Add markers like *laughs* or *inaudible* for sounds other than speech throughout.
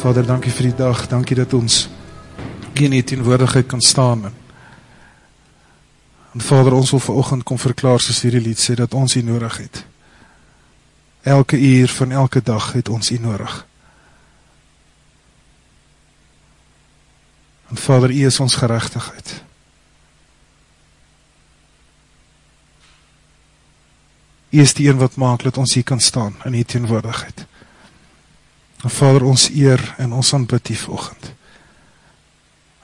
Vader, dankie vir die dag, dankie dat ons in die teenwoordigheid kan staan. En Vader, ons wil vanochtend kom verklaar soos hierdie lied sê, dat ons hier nodig het. Elke uur van elke dag het ons hier nodig. En Vader, U is ons gerechtigheid. U is die een wat maak, dat ons hier kan staan in die teenwoordigheid. Vader, ons eer en ons aanbid die volgend.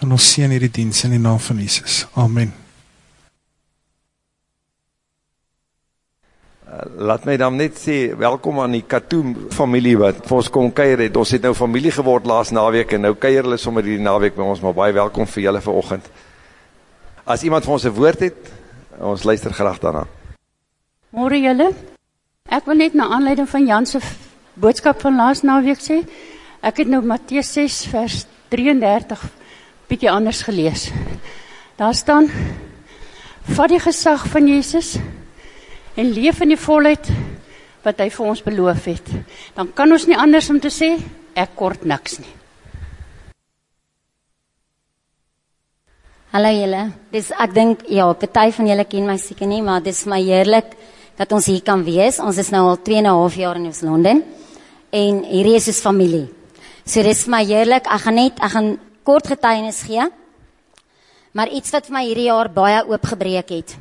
En ons sien hierdie dienst in die naam van Jesus. Amen. Uh, laat my dan net sê, welkom aan die Katoen familie wat vir ons kom keier het. Ons het nou familie geword laas naweek en nou keier hulle sommer die naweek by ons, maar baie welkom vir julle vir ochend. As iemand vir ons een woord het, ons luister graag daarna. Morgen julle, ek wil net na aanleiding van Janse boodskap van laas naweek sê, ek het nou Matthäus 6 vers 33 bykie anders gelees. Daar staan, vat die gesag van Jezus en leef in die volheid wat hy vir ons beloof het. Dan kan ons nie anders om te sê, ek kort niks nie. Hallo julle, dis, ek denk, ja, partij van julle ken my sieke nie, maar dis my heerlik dat ons hier kan wees. Ons is nou al 2,5 jaar in Oos-London en hierdie is ons familie. So dis vir my heerlik, ek gaan net, ek gaan kort getuienis gee, maar iets wat vir my hierdie jaar baie oopgebreek het.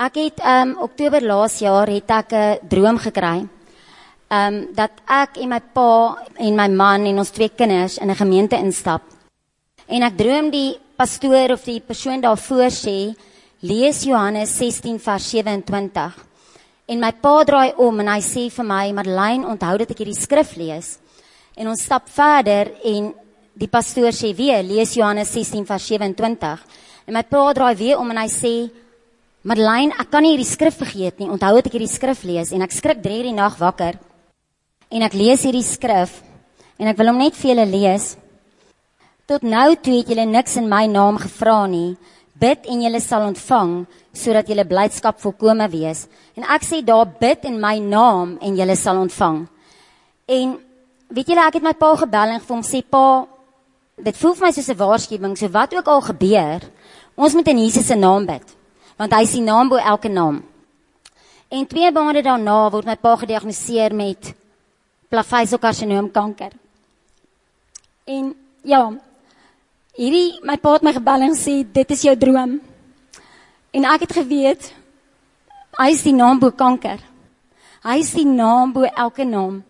Ek het, um, oktober laas jaar het ek een droom gekry, um, dat ek en my pa en my man en ons twee kinders in een gemeente instap. En ek droom die pastoor of die persoon daarvoor sê, lees Johannes 16 vers 27. En my pa draai om en hy sê vir my, Marlijn, onthou dat ek hierdie skrif lees. En ons stap verder en die pastoor sê weer, lees Johannes 16 vers 27. En my pa draai weer om en hy sê, Marlijn, ek kan nie hierdie skrif vergeet nie, onthou dat ek hierdie skrif lees. En ek skrik drie die nacht wakker. En ek lees hierdie skrif. En ek wil hom net vir julle lees. Tot nou toe het julle niks in my naam gevra nie. Bid en julle sal ontvang, sodat julle blydskap volkome wees. En ek sê daar bid in my naam en julle sal ontvang. En weet julle, ek het my pa gebel en vir hom sê pa, dit voel vir my soos 'n waarskuwing, so wat ook al gebeur, ons moet in Jesus se naam bid, want hy is die naam bo elke naam. En twee maande daarna word my pa gediagnoseer met plaveisselkarsinoom kanker. En ja, hierdie my pa het my gebel en sê dit is jou droom. En ek het geweet hy is die naam bo kanker. Hy is die naam bo elke naam.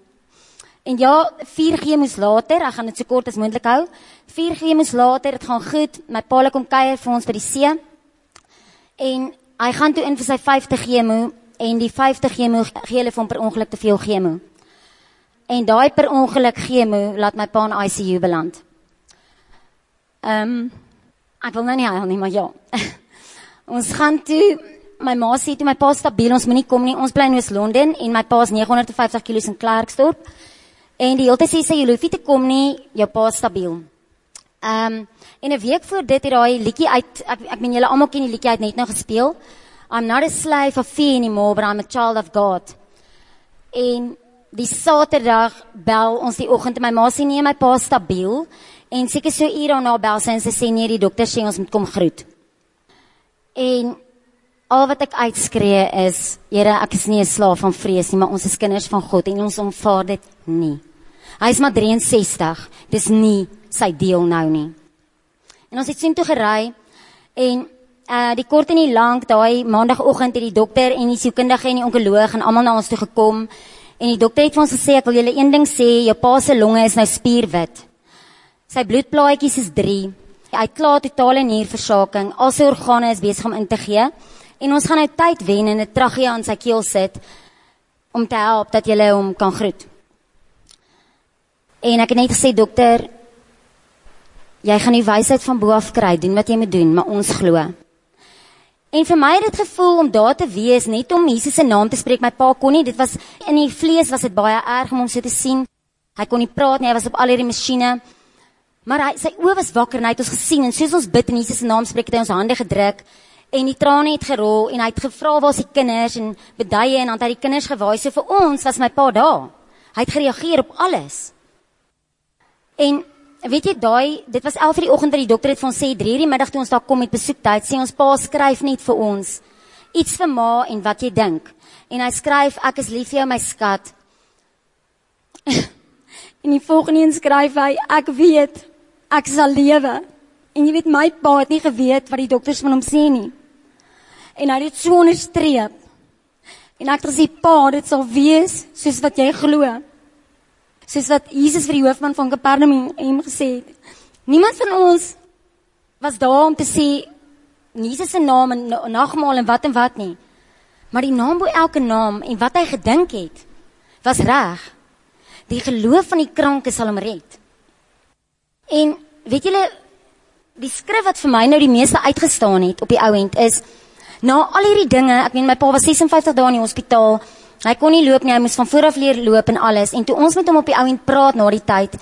En ja, 4 gemoes later, ek gaan dit so kort as moontlik hou. 4 gemoes later, dit gaan goed. My pa kom kuier vir ons by die see. En hy gaan toe in vir sy 50 gemo en die 50 gemo gee hulle hom per ongeluk te veel gemo. En daai per ongeluk gemo laat my pa in ICU beland. Ehm um, ek wil nou nie huil nie, maar ja. *laughs* ons gaan toe my ma sê toe my pa stabiel, ons moenie kom nie. Ons bly in Oos-London en my pa is 950 kg in Klerksdorp. En die hele tyd sê sy jy hoef nie te kom nie, jou pa is stabiel. Ehm um, en 'n week voor dit het daai liedjie uit ek ek meen julle almal ken die liedjie uit net nou gespeel. I'm not a slave of fear anymore, but I'm a child of God. En die Saterdag bel ons die oggend en my ma sê nee, my pa is stabiel. En seker so uur daarna bel sy en sy sê nee, die dokter sê ons moet kom groet. En al wat ek uitskree is, Here, ek is nie 'n slaaf van vrees nie, maar ons is kinders van God en ons aanvaar dit nie. Hy is maar 63. Dis nie sy deel nou nie. En ons het sien toe gery en uh die kort en die lank daai maandagooggend het die dokter en die sielkundige en die onkoloog en almal na ons toe gekom en die dokter het vir ons gesê ek wil julle een ding sê, jou pa se longe is nou spierwit. Sy bloedplaatjies is 3. Hy het klaar totale nierversaking. Al sy organe is besig om in te gee. En ons gaan nou tyd wen en 'n trachea aan sy keel sit om te help dat jy hom kan groet. En ek het net gesê dokter, jy gaan die wysheid van bo af kry, doen wat jy moet doen, maar ons glo. En vir my het dit gevoel om daar te wees net om Jesus se naam te spreek. My pa kon nie, dit was in die vlees was dit baie erg om hom so te sien. Hy kon nie praat nie, hy was op al hierdie masjiene. Maar hy sy oë was wakker en hy het ons gesien en soos ons bid in Jesus se naam spreek het hy ons hande gedruk en die trane het gerol en hy het gevra waar is die kinders en beduie en dan het hy die kinders gewaai so vir ons was my pa daar. Hy het gereageer op alles. En weet jy daai, dit was 11:00 die oggend wat die dokter het vir ons sê 3:00 die middag toe ons daar kom met besoektyd, sê ons pa skryf net vir ons iets vir ma en wat jy dink. En hy skryf ek is lief vir jou my skat. *laughs* en die volgende een skryf hy ek weet ek sal lewe. En jy weet my pa het nie geweet wat die dokters van hom sê nie. En hy het dit so onderstreep. En ek het gesê pa, dit sal wees soos wat jy glo soos wat Jesus vir die hoofman van Kapernaum gesê het. Niemand van ons was daar om te sê Jesus se naam en nagmaal en wat en wat nie. Maar die naam bo elke naam en wat hy gedink het was reg. Die geloof van die kranke sal hom red. En weet julle die skrif wat vir my nou die meeste uitgestaan het op die ou end is na al hierdie dinge, ek meen my pa was 56 dae in die hospitaal. Hy kon nie loop nie, hy moes van voor af leer loop en alles. En toe ons met hom op die ou end praat na die tyd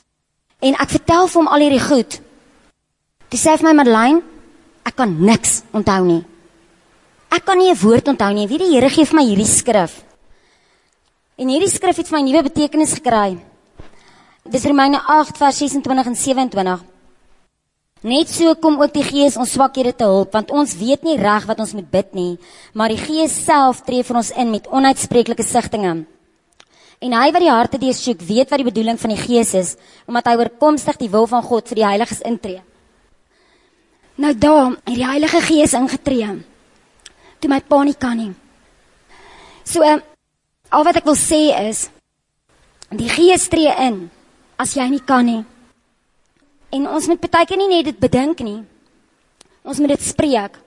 en ek vertel vir hom al hierdie goed. Toe sê hy vir my Marlene, ek kan niks onthou nie. Ek kan nie 'n woord onthou nie. Wie die Here gee vir my hierdie skrif. En hierdie skrif het vir my nuwe betekenis gekry. Dis Romeine 8 vers 26 en 27. Net so kom ook die Gees ons swakhede te hulp, want ons weet nie reg wat ons moet bid nie, maar die Gees self tree vir ons in met onuitspreeklike sigtinge. En hy wat die harte deursoek, weet wat die bedoeling van die Gees is, omdat hy oorkomstig die wil van God vir die heiliges intree. Nou daar, het die Heilige Gees ingetree. Toe my pa nie kan nie. So al wat ek wil sê is die Gees tree in as jy nie kan nie. En ons moet baie keer nie net dit bedink nie. Ons moet dit spreek.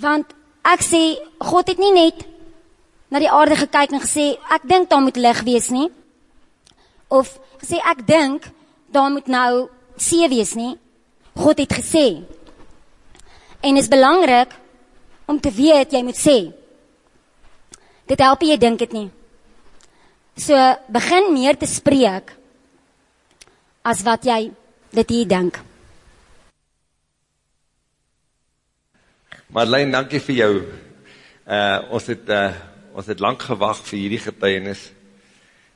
Want ek sê God het nie net na die aarde gekyk en gesê ek dink daar moet lig wees nie. Of gesê ek dink daar moet nou see wees nie. God het gesê. En is belangrik om te weet jy moet sê. Dit help jy dink dit nie. So begin meer te spreek as wat jy dit hier dink. Marlene, dankie vir jou. Uh ons het uh ons het lank gewag vir hierdie getuienis.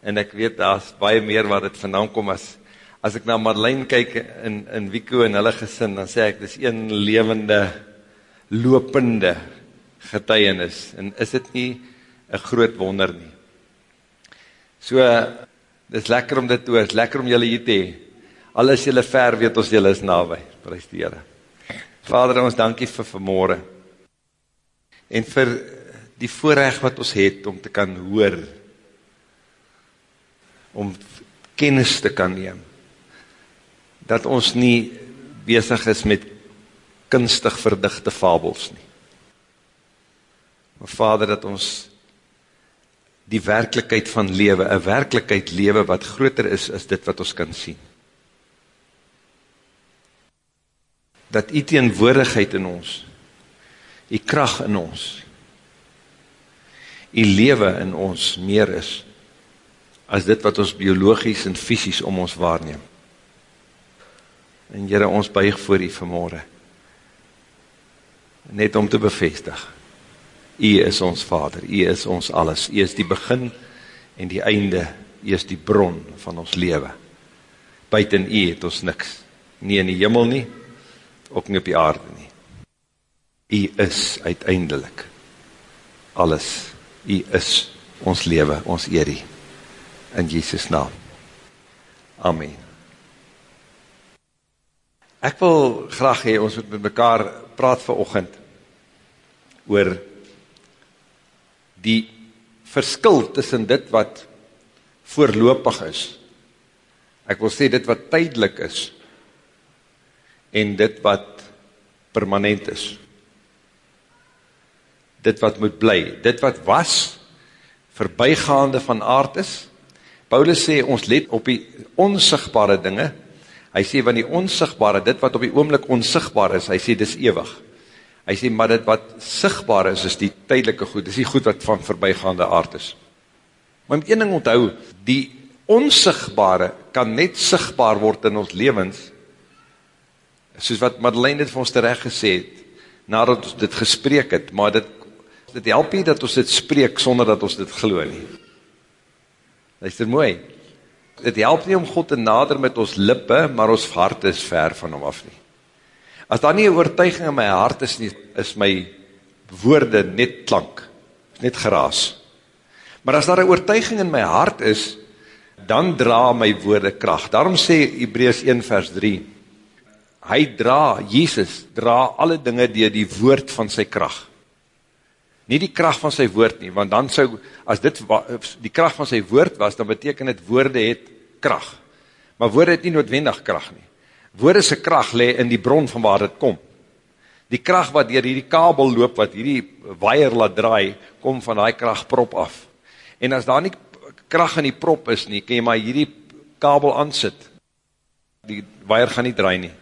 En ek weet daar's baie meer wat dit vandaan kom as as ek na Marlene kyk in in Wieko en hulle gesin, dan sê ek dis een lewende lopende getuienis. En is dit nie 'n groot wonder nie? So dis lekker om dit te hoor, lekker om julle hier te hê. Al is julle ver, weet ons julle is naby. Prys die Here. Vader, ons dankie vir vanmôre. En vir die voorreg wat ons het om te kan hoor om kennis te kan neem. Dat ons nie besig is met kunstig verdigte fabels nie. Maar Vader, dat ons die werklikheid van lewe, 'n werklikheid lewe wat groter is as dit wat ons kan sien. dat u teenwoordigheid in ons, u krag in ons, u lewe in ons meer is as dit wat ons biologies en fisies om ons waarneem. En Here, ons buig voor u vanmôre. Net om te bevestig. U is ons Vader, u is ons alles. U is die begin en die einde. U is die bron van ons lewe. Buiten u het ons niks. Nie in die hemel nie, ook nie op die aarde nie. U is uiteindelik alles. U is ons lewe, ons eer U. In Jesus naam. Amen. Ek wil graag hê ons moet met mekaar praat vanoggend oor die verskil tussen dit wat voorlopig is. Ek wil sê dit wat tydelik is en dit wat permanent is. Dit wat moet bly, dit wat was, verbygaande van aard is. Paulus sê ons let op die onsigbare dinge. Hy sê van die onsigbare, dit wat op die oomblik onsigbaar is, hy sê dis ewig. Hy sê maar dit wat sigbaar is, is die tydelike goed, dis die goed wat van verbygaande aard is. Maar met een ding onthou, die onsigbare kan net sigbaar word in ons lewens soos wat Madeleine dit vir ons terecht gesê het, nadat ons dit gespreek het, maar dit, dit help nie dat ons dit spreek sonder dat ons dit glo nie. Luister mooi. Het help nie om God te nader met ons lippe, maar ons hart is ver van hom af nie. As daar nie 'n oortuiging in my hart is nie, is my woorde net klank, net geraas. Maar as daar 'n oortuiging in my hart is, dan dra my woorde krag. Daarom sê Hebreërs 1 vers 3: Hy dra, Jesus dra alle dinge deur die woord van sy krag. Nie die krag van sy woord nie, want dan sou as dit die krag van sy woord was, dan beteken dit woorde het krag. Maar woorde het nie noodwendig krag nie. Woorde se krag lê in die bron van waar dit kom. Die krag wat deur hierdie kabel loop wat hierdie waier laat draai, kom van daai kragprop af. En as daar nie krag in die prop is nie, kan jy maar hierdie kabel aansit. Die waier gaan nie draai nie.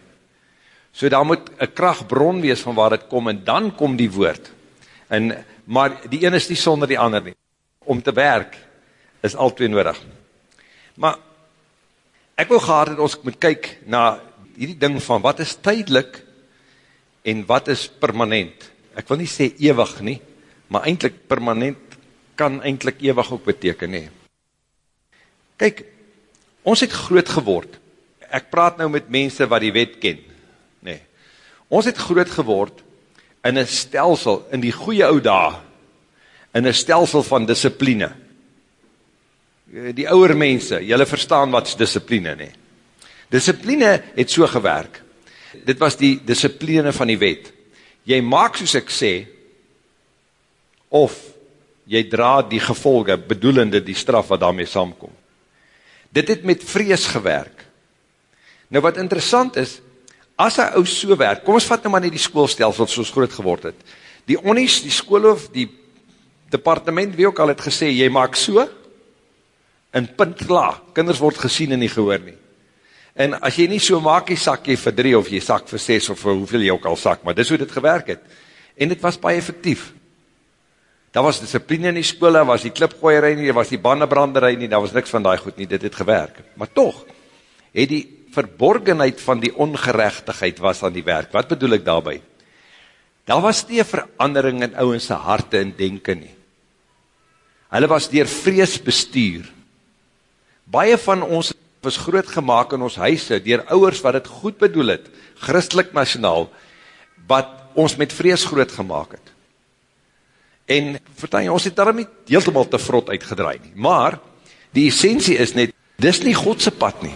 So daar moet 'n kragbron wees van waar dit kom en dan kom die woord. En maar die een is nie sonder die ander nie. Om te werk is albei nodig. Maar ek wou gehad het ons moet kyk na hierdie ding van wat is tydelik en wat is permanent. Ek wil nie sê ewig nie, maar eintlik permanent kan eintlik ewig ook beteken nie. Kyk, ons het groot geword. Ek praat nou met mense wat die wet ken. Nee. Ons het groot geword in 'n stelsel in die goeie ou dae in 'n stelsel van dissipline. Die ouer mense, julle verstaan wat's dissipline nê. Dissipline het so gewerk. Dit was die dissipline van die wet. Jy maak soos ek sê of jy dra die gevolge bedoelende die straf wat daarmee saamkom. Dit het met vrees gewerk. Nou wat interessant is, as 'n ou so werk, kom ons vat nou maar net die skoolstelsel soos groot geword het. Die onnies, die skoolhoof, die departement wie ook al het gesê jy maak so in punt klaar. Kinders word gesien en nie gehoor nie. En as jy nie so maak jy sak jy vir 3 of jy sak vir 6 of vir hoeveel jy ook al sak, maar dis hoe dit gewerk het. En dit was baie effektief. Daar was dissipline in die skole, was die klipgooiery nie, daar was die bandebrandery nie, daar was niks van daai goed nie, dit het gewerk. Maar tog het die verborgenheid van die ongeregtigheid was aan die werk. Wat bedoel ek daarmee? Daar was nie verandering in ouens se harte en denke nie. Hulle was deur vrees bestuur. Baie van ons was groot gemaak in ons huise deur ouers wat dit goed bedoel het, Christelik nasionaal, wat ons met vrees groot gemaak het. En vertel jy, ons het daarom nie heeltemal te vrot uitgedraai nie. Maar, die essentie is net, dis nie Godse pad nie.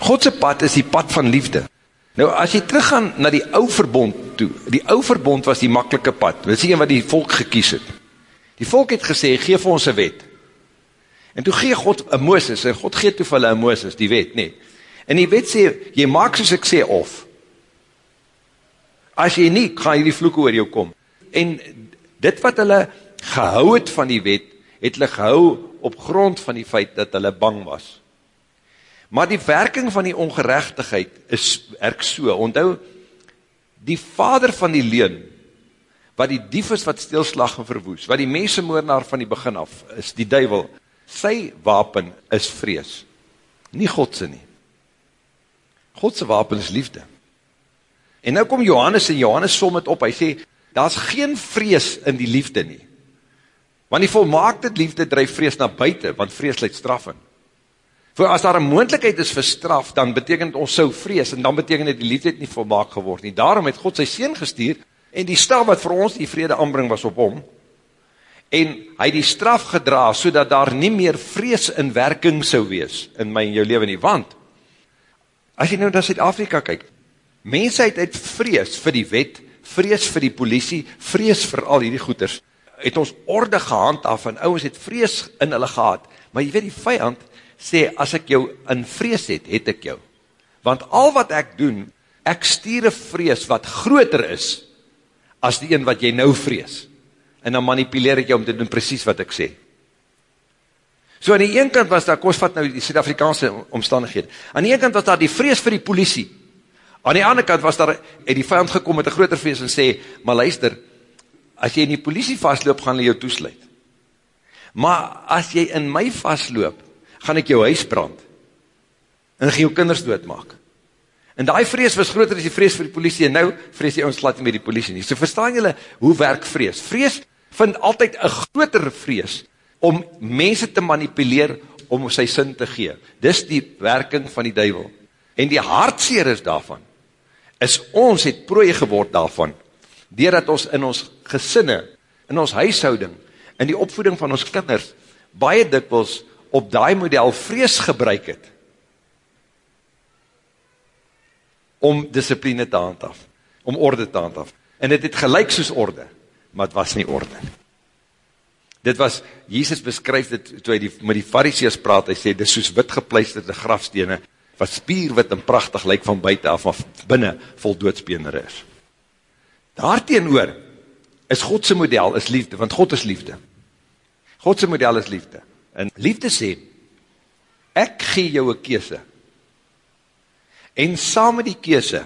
Godse pad is die pad van liefde. Nou, as jy teruggaan na die ou verbond toe, die ou verbond was die makkelike pad, dit is die wat die volk gekies het. Die volk het gesê, geef ons een wet. En toe gee God een Mooses, en God gee toe vir hulle een Mooses, die wet, nee. En die wet sê, jy maak soos ek sê of. As jy nie, gaan hierdie vloek oor jou kom. En dit wat hulle gehou het van die wet, het hulle gehou op grond van die feit dat hulle bang was. Maar die werking van die ongerechtigheid is erk so. Onthou, die vader van die leen, wat die dief is wat stilslag en verwoes, wat die mensemoornaar van die begin af is, die duivel, sy wapen is vrees. Nie Godse nie. Godse wapen is liefde. En nou kom Johannes en Johannes som het op, hy sê, daar is geen vrees in die liefde nie. Want die volmaakte liefde drijf vrees na buiten, want vrees leid straf in. Voor as daar een moendlikheid is vir straf, dan betekent ons so vrees, en dan betekent die liefde nie volmaak geword nie. Daarom het God sy sien gestuur, en die straf wat vir ons die vrede aanbring was op hom, en hy die straf gedra, so daar nie meer vrees in werking sou wees, in my en jou leven nie, want, as jy nou na Zuid-Afrika kyk, mensheid het vrees vir die wet, vrees vir die politie, vrees vir al hierdie goeders, het ons orde gehand af, en ouwens het vrees in hulle gehad, maar jy weet die vijand, sê, as ek jou in vrees het, het ek jou. Want al wat ek doen, ek een vrees wat groter is, as die een wat jy nou vrees. En dan manipuleer ek jou om te doen precies wat ek sê. So aan die ene kant was daar, ons vat nou die Suid-Afrikaanse omstandighede, aan die ene kant was daar die vrees vir die politie, aan die andere kant was daar, het die vijand gekom met een groter vrees en sê, maar luister, as jy in die politie vastloop, gaan jy jou toesluit. Maar as jy in my vastloop, gaan ek jou huis brand, en gaan jou kinders doodmaak. En die vrees was groter as die vrees vir die politie, en nou vrees jy ons laat nie met die politie nie. So verstaan jylle, hoe werk vrees? Vrees vind altyd een groter vrees, om mense te manipuleer, om sy sin te gee. Dis die werking van die duivel. En die hartseer is daarvan, is ons het prooi geword daarvan, doordat ons in ons gesinne, in ons huishouding, in die opvoeding van ons kinders, baie dikwels op daai model vrees gebruik het, om discipline te handhaf, om orde te handhaf. En het het gelijk soos orde, maar het was nie orde. Dit was, Jesus beskryf dit, toe hy die, met die fariseers praat, hy sê, dit soos wit gepleisterde grafstene, wat spierwit en prachtig lyk van buiten af, maar binnen vol doodsbeener is. Daarteen oor, is Godse model, is liefde, want God is liefde. Godse model is liefde. En liefde sê, ek gee jou een kese, en saam met die kese,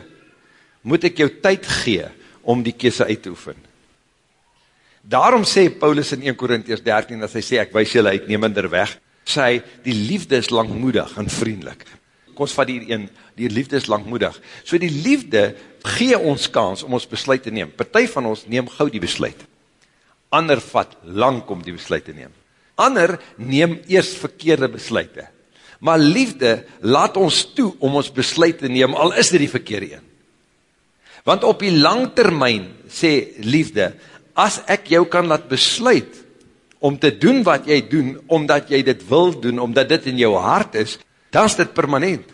moet ek jou tyd gee, om die kese uit te oefen. Daarom sê Paulus in 1 Korintiërs 13, as hy sê, ek wees julle uitnemender weg, sê hy, die liefde is langmoedig en vriendelik. Kom ons vat hier een, die liefde is langmoedig. So die liefde gee ons kans om ons besluit te neem. Partij van ons neem gauw die besluit. Ander vat lang om die besluit te neem. Ander neem eerst verkeerde besluite. Maar liefde laat ons toe om ons besluit te neem, al is dit die verkeerde een. Want op die lang termijn, sê liefde, as ek jou kan laat besluit, om te doen wat jy doen, omdat jy dit wil doen, omdat dit in jou hart is, dan is dit permanent.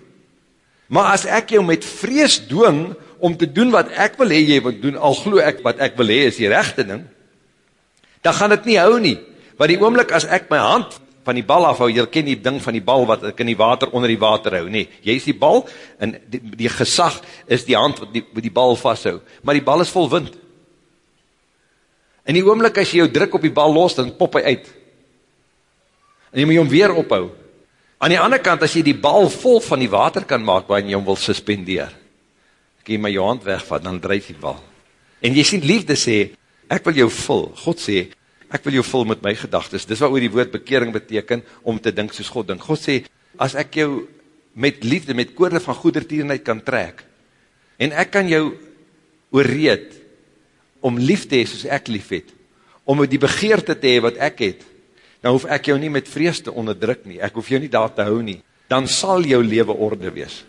Maar as ek jou met vrees doong, om te doen wat ek wil hee, jy wil doen, al glo ek wat ek wil hee, is die rechte ding, dan gaan dit nie hou nie. Want die oomlik as ek my hand van die bal afhou, jy ken die ding van die bal wat ek in die water onder die water hou, nee, jy is die bal, en die, die gesag is die hand wat die, wat die bal vasthou, maar die bal is vol wind. In die oomlik as jy jou druk op die bal los, dan pop hy uit. En jy moet hom weer ophou. Aan die ander kant, as jy die bal vol van die water kan maak, waarin jy hom wil suspendeer, kan jy my jou hand wegvat, dan drijf die bal. En jy sien liefde sê, ek wil jou vul. God sê, ek wil jou vul met my gedagtes. Dis wat oor die woord bekering beteken, om te dink soos God dink. God sê, as ek jou met liefde, met koorde van goedertierenheid kan trek, en ek kan jou oorreed, om lief te hee soos ek lief het, om die begeerte te hee wat ek het, dan hoef ek jou nie met vrees te onderdruk nie, ek hoef jou nie daar te hou nie, dan sal jou leven orde wees.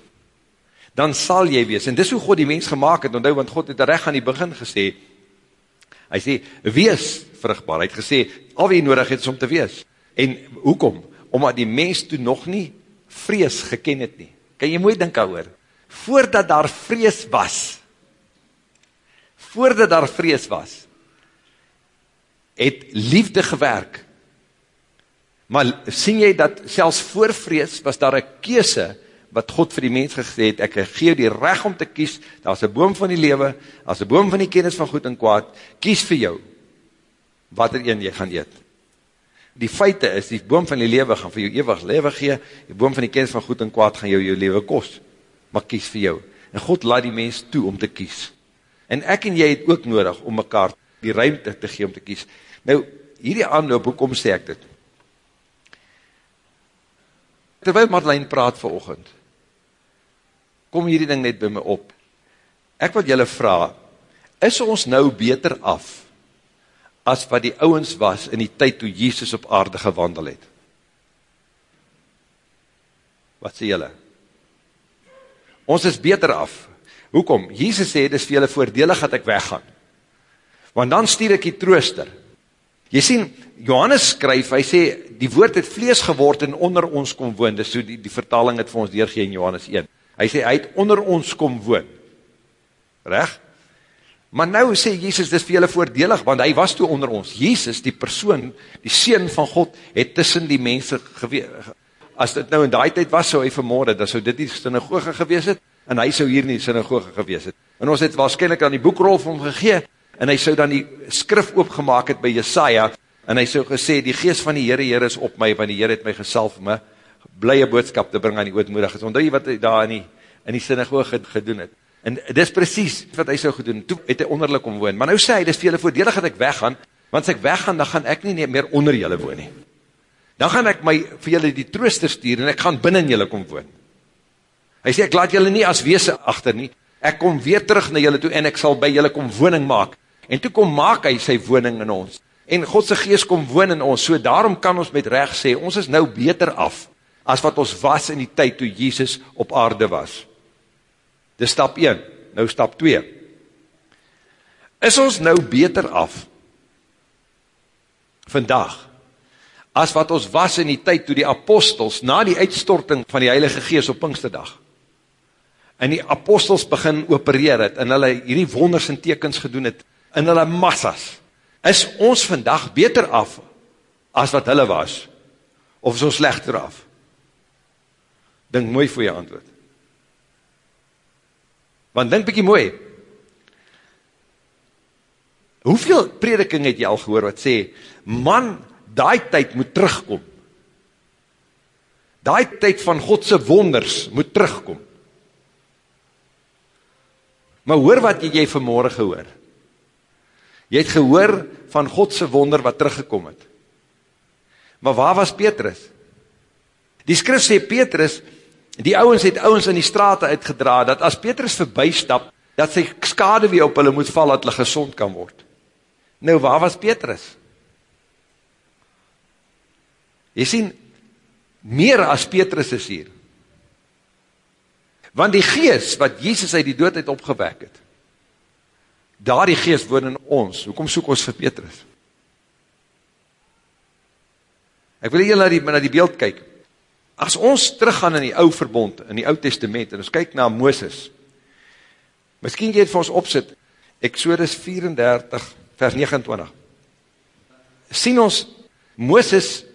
Dan sal jy wees, en dis hoe God die mens gemaakt het, want God het recht aan die begin gesê, hy sê, wees vrugbaar. Hy het gesê, al wie nodig het is om te wees. En hoekom? Omdat die mens toe nog nie vrees geken het nie. Kan jy mooi dink oor? Voordat daar vrees was, voordat daar vrees was, het liefde gewerk. Maar sien jy dat selfs voor vrees was daar een keese wat God vir die mens gesê het, ek gee die recht om te kies, daar is een boom van die lewe, daar is een boom van die kennis van goed en kwaad, kies vir jou, wat er een jy gaan eet. Die feite is, die boom van die lewe gaan vir jou eeuwig lewe gee, die boom van die kennis van goed en kwaad gaan jou jou lewe kost, maar kies vir jou. En God laat die mens toe om te kies. En ek en jy het ook nodig om mekaar die ruimte te gee om te kies. Nou, hierdie aanloop, hoekom sê ek dit? Terwyl Marlijn praat vir ochend, kom hierdie ding net by my op. Ek wat julle vraag, is ons nou beter af as wat die ouwens was in die tyd toe Jesus op aarde gewandel het. Wat sê julle? Ons is beter af. Hoekom? Jesus sê, dit is vir julle voordelig dat ek weggaan. Want dan stuur ek die trooster. Jy sien, Johannes skryf, hy sê, die woord het vlees geword en onder ons kom woon. Dis so die, die vertaling het vir ons deurgeen in Johannes 1. Hy sê, hy het onder ons kom woon. Recht? Maar nou sê Jesus, dit is vir julle voordelig, want hy was toe onder ons. Jesus, die persoon, die Seen van God, het tussen die mense gewees. As dit nou in die tijd was, so hy vermoorde, dan sou dit die synagoge gewees het, en hy sou hier nie die synagoge gewees het. En ons het waarschijnlijk dan die boekrol van hom gegee, en hy sou dan die skrif oopgemaak het by Jesaja, en hy sou gesê, die geest van die Heere, Heere is op my, want die Heere het my gesalf om my blije boodskap te bring aan die ootmoedig. Ondou jy wat hy daar in die, in die synagoge gedoen het? En dis precies wat hy so gedoen, toe het hy onderlik omwoon. Maar nou sê hy, dis vir julle voordelig dat ek weggaan, want as ek weggaan, dan gaan ek nie meer onder julle woon nie. Dan gaan ek my vir julle die trooster stuur, en ek gaan binnen julle kom woon. Hy sê, ek laat julle nie as weese achter nie, ek kom weer terug na julle toe, en ek sal by julle kom woning maak. En toe kom maak hy sy woning in ons. En Godse geest kom woon in ons, so daarom kan ons met recht sê, ons is nou beter af, as wat ons was in die tyd toe Jesus op aarde was. Dis stap 1, nou stap 2. Is ons nou beter af vandag as wat ons was in die tyd toe die apostels na die uitstorting van die Heilige Gees op Pinksterdag en die apostels begin opereer het en hulle hierdie wonders en tekens gedoen het in hulle massas. Is ons vandag beter af as wat hulle was of is ons slegter af? Dink mooi vir jou antwoord. Want dink bietjie mooi. Hoeveel prediking het jy al gehoor wat sê man, daai tyd moet terugkom. Daai tyd van God se wonders moet terugkom. Maar hoor wat jy vanmôre gehoor. Jy het gehoor van God se wonder wat teruggekom het. Maar waar was Petrus? Die skrif sê Petrus, die ouens het ouens in die strate uitgedra dat as Petrus verbystap, dat sy skade weer op hulle moet val dat hulle gesond kan word. Nou waar was Petrus? Jy sien meer as Petrus is hier. Want die gees wat Jesus uit die dood uit opgewek het, daardie gees woon in ons. Hoekom soek ons vir Petrus? Ek wil julle na die na die beeld kyk. As ons teruggaan in die ou verbond, in die Ou Testament en ons kyk na Moses. Miskien jy dit vir ons opsit. Eksodus 34 vers 29. sien ons Moses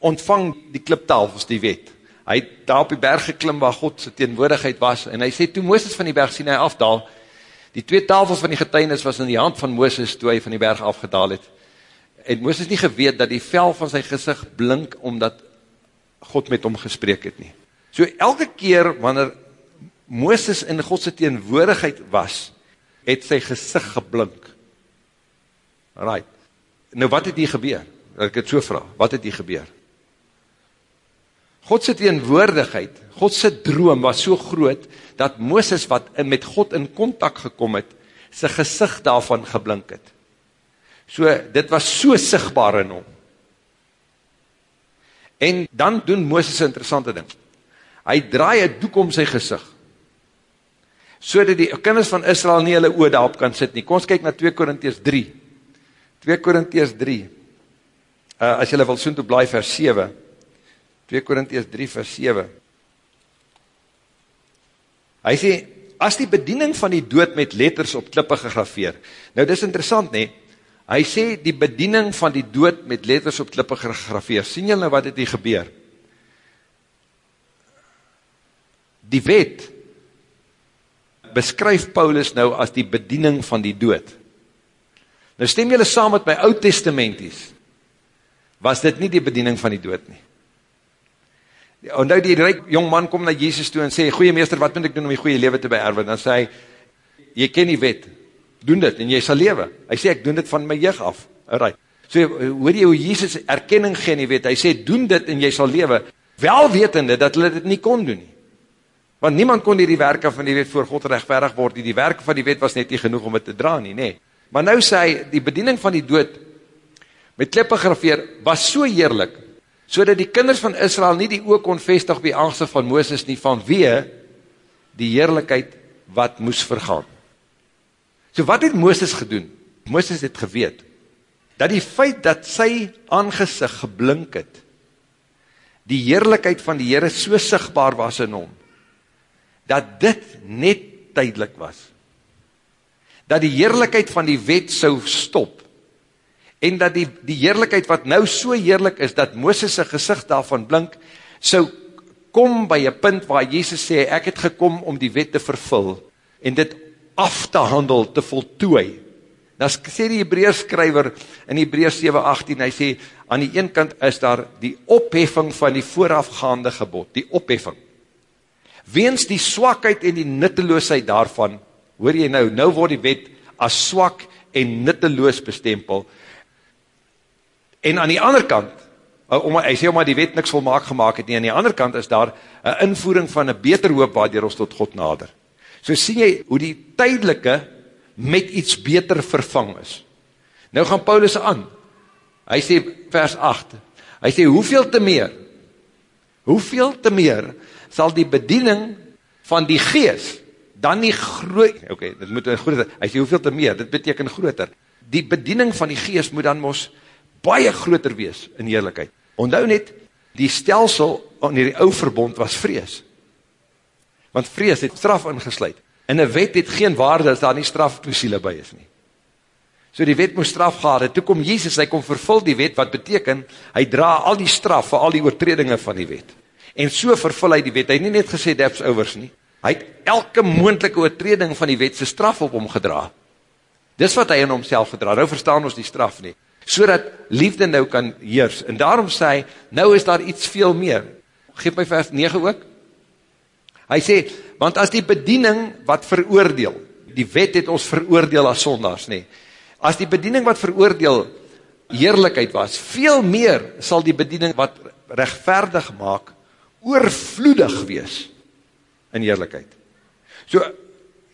ontvang die kliptafels die wet. Hy het daar op die berg geklim waar God se teenwoordigheid was en hy sê toe Moses van die berg sien hy afdaal, die twee tafels van die getuienis was in die hand van Moses toe hy van die berg afgedaal het. En Moses nie geweet dat die vel van sy gesig blink omdat God met hom gespreek het nie. So elke keer wanneer Moses in God se teenwoordigheid was, het sy gesig geblink. Right. Nou wat het hier gebeur? Ek het so vra, wat het hier gebeur? God se teenwoordigheid, God se droom was so groot dat Moses wat met God in kontak gekom het, sy gesig daarvan geblink het. So dit was so sigbaar in hom. En dan doen Moses 'n interessante ding. Hy draai 'n doek om sy gesig. Sodat die kinders van Israel nie hulle oë daarop kan sit nie. Kom ons kyk na 2 Korintiërs 3. 2 Korintiërs 3. Uh as jy wil soontoe blaai vers 7. 2 Korintiërs 3 vers 7. Hy sê as die bediening van die dood met letters op klippe gegraveer. Nou dis interessant nê. Hy sê die bediening van die dood met letters op klippe gegraveer. sien julle nou wat het hier gebeur? Die wet beskryf Paulus nou as die bediening van die dood. Nou stem julle saam met my Ou Testamenties. Was dit nie die bediening van die dood nie? En nou die ryk jong man kom na Jesus toe en sê, goeie meester, wat moet ek doen om die goeie lewe te beerwe? Dan sê hy, jy ken die wet, doen dit en jy sal lewe. Hy sê, ek doen dit van my jeug af. Alright. So, hoor jy hoe Jesus erkenning gee in die wet? Hy sê, doen dit en jy sal lewe, wel wetende dat hulle dit nie kon doen nie. Want niemand kon die, die werke van die wet voor God rechtverig word, die, die werke van die wet was net nie genoeg om het te dra nie, nee. Maar nou sê hy, die bediening van die dood, met klippe grafeer, was so heerlik, so dat die kinders van Israel nie die oog kon vestig op die angste van Mooses nie, vanwee die heerlijkheid wat moes vergaan. So wat het Mooses gedoen? Mooses het geweet, dat die feit dat sy aangezicht geblink het, die heerlijkheid van die Heere so sigtbaar was in hom, dat dit net tydelik was. Dat die heerlijkheid van die wet sou stop, en dat die, die heerlijkheid wat nou so heerlijk is, dat Mooses' gezicht daarvan blink, so kom by een punt waar Jezus sê, ek het gekom om die wet te vervul, en dit af te handel, te voltooi. Dan sê die Hebreers skryver in Hebreers 7:18, hy sê, aan die een kant is daar die opheffing van die voorafgaande gebod, die opheffing. Weens die swakheid en die nutteloosheid daarvan, hoor jy nou, nou word die wet as swak en nutteloos bestempel, En aan die ander kant, om, hy sê omdat die wet niks volmaak gemaakt het nie, aan die ander kant is daar een invoering van een beter hoop waardoor ons tot God nader. So sien jy hoe die tydelike met iets beter vervang is. Nou gaan Paulus aan. Hy sê vers 8, hy sê hoeveel te meer, Hoeveel te meer sal die bediening van die gees dan nie groot, oké, okay, dit moet groter, hy sê hoeveel te meer, dit beteken groter. Die bediening van die gees moet dan mos baie groter wees in eerlijkheid. Ondou net, die stelsel in die ou verbond was vrees. Want vrees het straf ingesluid. En een wet het geen waarde as daar nie strafklosiele by is nie. So die wet moest straf gehad, en toe kom Jezus, hy kom vervul die wet, wat beteken, hy dra al die straf vir al die oortredinge van die wet. En so vervul hy die wet, hy het nie net gesê deps overs nie, hy het elke moendelike oortreding van die wetse straf op hom gedra. Dis wat hy in homself gedra, nou verstaan ons die straf nie, so dat liefde nou kan heers, en daarom sê hy, nou is daar iets veel meer, geef my vers 9 ook, hy sê, want as die bediening wat veroordeel, die wet het ons veroordeel as sondags nie, as die bediening wat veroordeel heerlijkheid was, veel meer sal die bediening wat rechtvaardig maak, oorvloedig wees, in eerlijkheid. So,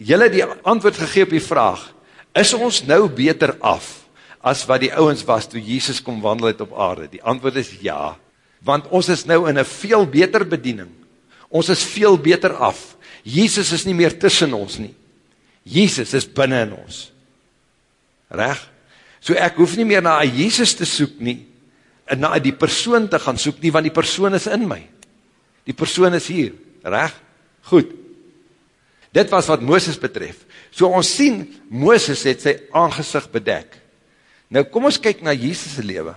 jylle die antwoord gegee op die vraag, is ons nou beter af, as wat die ouwens was, toe Jesus kom wandel het op aarde? Die antwoord is ja, want ons is nou in een veel beter bediening, ons is veel beter af, Jesus is nie meer tussen ons nie, Jesus is binnen in ons, reg? So ek hoef nie meer na Jesus te soek nie, en na die persoon te gaan soek nie, want die persoon is in my, die persoon is hier, reg? Goed. Dit was wat Mooses betref. So ons sien, Mooses het sy aangezicht bedek. Nou kom ons kyk na Jesus' lewe.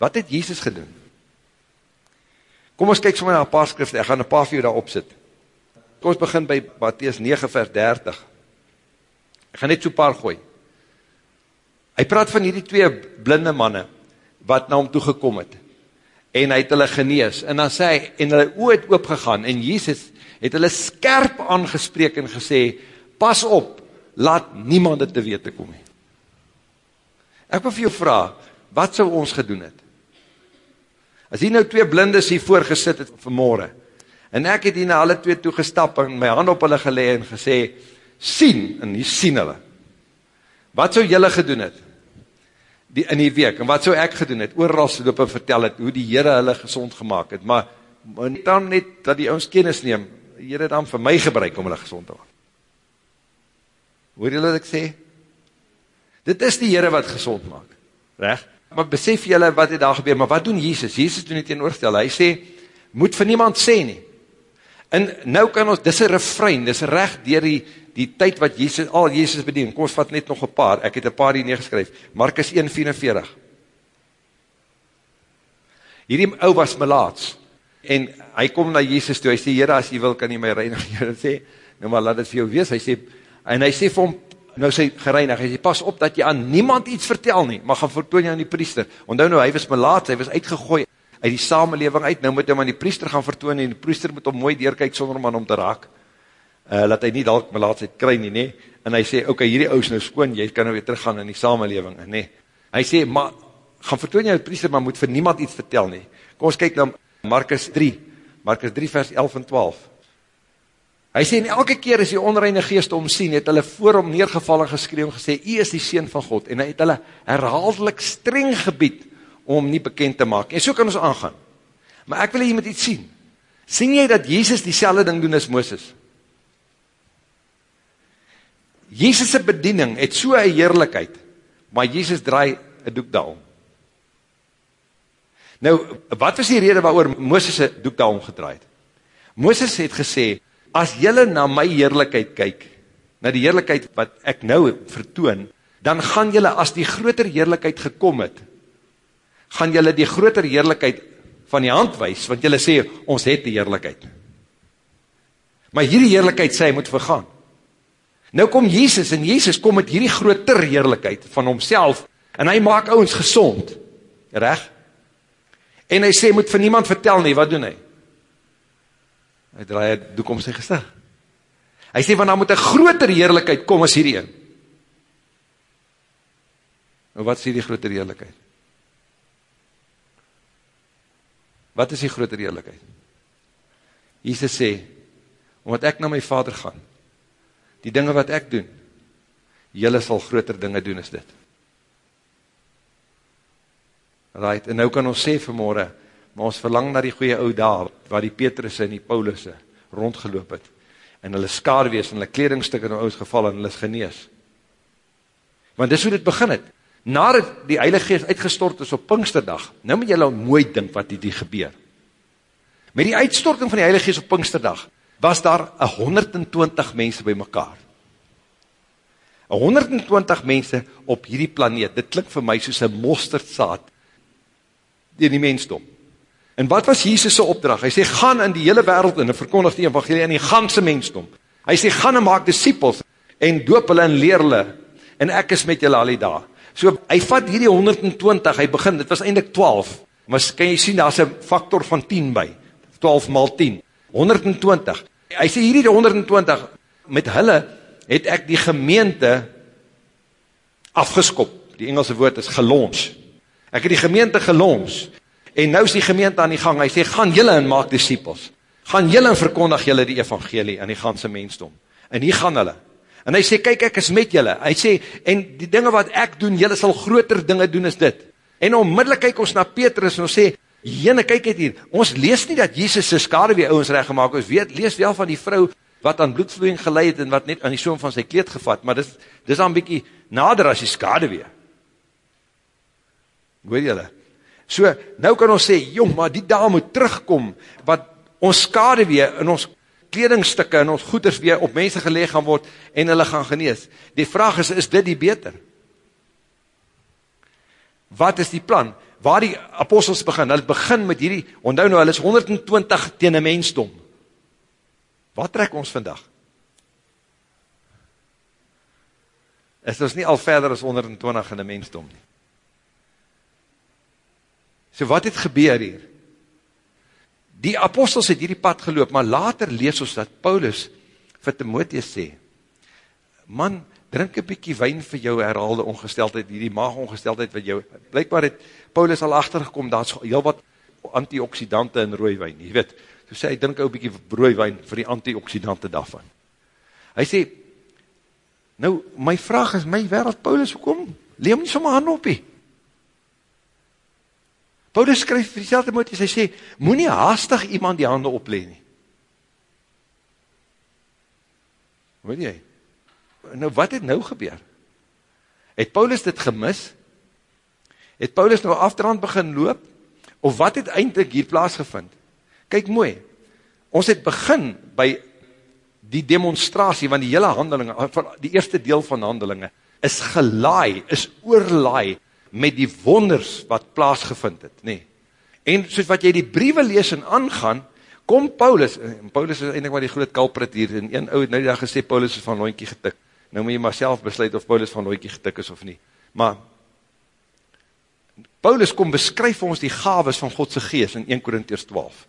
Wat het Jesus gedoen? Kom ons kyk sommer na een paar skrifte, ek gaan een paar vir jou daar opzit. Kom ons begin by Matthäus 9 vers 30. Ek gaan net so paar gooi. Hy praat van hierdie twee blinde manne, wat na hom toegekom het, en hy het hulle genees, en dan sê hy, en hulle oor het oopgegaan, en Jesus het hulle skerp aangespreek en gesê, pas op, laat niemand dit te wete kom nie. Ek wil vir jou vraag, wat sou ons gedoen het? As hier nou twee blindes hier voorgesit het vanmorgen, en ek het hier na hulle twee toegestap en my hand op hulle gelee en gesê, sien, en hier sien hulle. Wat sou julle gedoen het? Die, in die week, en wat sou ek gedoen het? Oorals loop en vertel het, hoe die Heere hulle gezond gemaakt het, maar, maar dan net, dat die ons kennis neem, die Heere dan vir my gebruik om hulle gezond te maak. Hoor julle wat ek sê? Dit is die Heere wat gezond maak. Recht? Maar besef julle wat het daar gebeur, maar wat doen Jesus? Jesus doen het in oorgestel, hy sê, moet vir niemand sê nie. En nou kan ons, dis een refrein, dis recht dier die, die tyd wat Jesus, al Jesus bedien, kom ons vat net nog een paar, ek het een paar hier neergeskryf, Markus 1,44. Hierdie ou was melaats, en hy kom na Jesus toe, hy sê, Heere, as jy wil, kan jy my reinig, *laughs* Heere sê, nou maar laat het vir jou wees, hy sê, en hy sê vir hom, nou sê gereinig, hy sê, pas op dat jy aan niemand iets vertel nie, maar gaan vertoon jy aan die priester, onthou nou, hy was melaats, hy was uitgegooi, uit die samenleving uit, nou moet hy aan die priester gaan vertoon, en die priester moet hom mooi deurkijk, sonder om aan hom te raak, uh, laat hy nie dalk melaatsheid kry nie, nee, en hy sê, ok, hierdie oud is nou skoon, jy kan nou weer teruggaan in die samenleving, nee, hy sê, maar, gaan vertoon jy aan die priester, maar moet vir niemand iets vertel nie, kom ons kyk na Markus 3, Markus 3 vers 11 en 12. Hy sê, en elke keer as die onreine geest omsien, het hulle voor hom neergeval en geskreeuw en gesê, hy is die Seen van God, en hy het hulle herhaaldelik streng gebied, om nie bekend te maak, en so kan ons aangaan. Maar ek wil hier met iets sien. Sien jy dat Jezus die ding doen as Mooses? Jezus' bediening het so een heerlijkheid, maar Jezus draai een doek daarom. Nou, wat was die rede waarover Mooses doek daarom gedraaid? Mooses het gesê, as jylle na my heerlijkheid kyk, na die heerlijkheid wat ek nou vertoon, dan gaan jylle, as die groter heerlijkheid gekom het, gaan jylle die groter heerlijkheid van die hand wees, want jylle sê, ons het die heerlijkheid. Maar hierdie heerlijkheid sê, moet vergaan. Nou kom Jezus, en Jezus kom met hierdie groter heerlijkheid van homself, en hy maak ons gezond, recht? En hy sê, moet vir niemand vertel nie, wat doen hy? Hy draai het doek om sy gestig. Hy sê, want dan moet een groter heerlijkheid kom as hierdie een. Nou wat is hierdie groter heerlijkheid? Wat is die groter heerlijkheid? Jesus sê, omdat ek na my vader gaan, die dinge wat ek doen, jylle sal groter dinge doen as dit. Right, en nou kan ons sê vanmorgen, maar ons verlang na die goeie ou daar, waar die Petrus en die Paulusse rondgeloop het, en hulle skaarwees, en hulle kledingstuk in ons geval, en hulle is genees. Want dis hoe dit begin het. Nadat die Heilige Geest uitgestort is op Pinksterdag, nou moet nou mooi dink wat die, die gebeur. Met die uitstorting van die Heilige Geest op Pinksterdag, was daar 120 mense by mekaar. 120 mense op hierdie planeet, dit klink vir my soos een mosterdsaad, in die mensdom. En wat was Jesus' opdracht? Hy sê, gaan in die hele wereld in en verkondig die evangelie in die ganse mensdom. Hy sê, gaan en maak disciples en doop hulle en leer hulle en ek is met julle al die dag. So, hy vat hierdie 120, hy begin, dit was eindelijk 12, maar kan jy sien, daar is een factor van 10 by, 12 mal 10, 120. Hy sê hierdie 120, met hulle het ek die gemeente afgeskop, die Engelse woord is gelons. Ek het die gemeente gelons, en nou is die gemeente aan die gang, hy sê, gaan jylle en maak disciples, gaan jylle en verkondig jylle die evangelie aan die ganse mensdom, en hier gaan hulle, En hy sê, kyk ek is met julle. Hy sê, en die dinge wat ek doen, julle sal groter dinge doen as dit. En onmiddellik kyk ons na Petrus en ons sê, jene kyk het hier, ons lees nie dat Jesus sy skade weer ouwens recht gemaakt, ons weet, lees wel van die vrou wat aan bloedvloeing geleid het en wat net aan die soom van sy kleed gevat, maar dis, dis aan bykie nader as die skade weer. Hoor julle? So, nou kan ons sê, jong, maar die dame moet terugkom, wat ons skade weer in ons kledingstukke en ons goeders weer op mense geleg gaan word en hulle gaan genees. Die vraag is, is dit die beter? Wat is die plan? Waar die apostels begin? Hulle begin met hierdie, onthou nou, hulle is 120 teen een mensdom. Wat trek ons vandag? Is ons nie al verder as 120 in een mensdom nie? So wat het gebeur hier? Die apostels het hierdie pad geloop, maar later lees ons dat Paulus vir Timotheus sê, man, drink een bykie wijn vir jou herhaalde ongesteldheid, hierdie maag ongesteldheid wat jou, blijkbaar het Paulus al achtergekom, daar is heel wat antioxidante in rooi wijn, jy weet, so sê hy, drink een bykie rooi wijn vir die antioxidante daarvan. Hy sê, nou, my vraag is, my wereld, Paulus, hoekom? Leem nie sommer hand op, he. Paulus skryf vir die selfde Timotheus, hy sê, moet nie haastig iemand die hande opleen nie. Weet jy? Nou wat het nou gebeur? Het Paulus dit gemis? Het Paulus nou afdrand begin loop? Of wat het eindelijk hier plaasgevind? Kyk mooi, ons het begin by die demonstratie, want die hele handelinge, die eerste deel van handelinge, is gelaai, is oorlaai, met die wonders wat plaasgevind het, nee. En soos wat jy die briewe lees en aangaan, kom Paulus, en Paulus is eindelijk maar die groot kalprit hier, en een het nou die dag gesê, Paulus is van loinkie getik. Nou moet jy maar self besluit of Paulus van loinkie getik is of nie. Maar, Paulus kom beskryf ons die gaves van Godse geest in 1 Korintiers 12.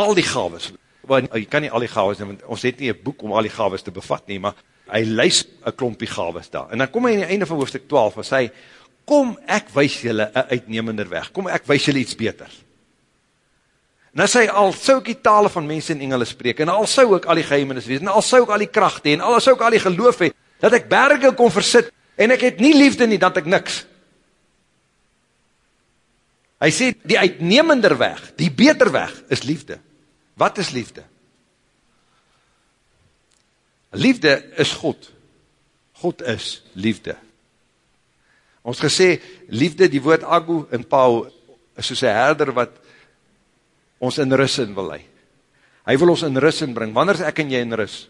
Al die gaves, want jy kan nie al die gaves, want ons het nie een boek om al die gaves te bevat nie, maar hy lys een klompie gaves daar. En dan kom hy in die einde van hoofdstuk 12, en sê, kom ek wys julle een uitnemender weg, kom ek wys julle iets beter. En as hy al sou ek die tale van mense in engele spreek, en al sou ek al die geheimenis wees, en al sou ek al die kracht heen, al sou ek al die geloof heen, dat ek berge kon versit, en ek het nie liefde nie, dat ek niks. Hy sê, die uitnemender weg, die beter weg, is liefde. Wat is liefde? Liefde is God. God is liefde. Ons gesê, liefde, die woord agu in Pau, is soos een herder wat ons in ris in wil lei. Hy wil ons in ris in bring. Wanneer is ek en jy in ris?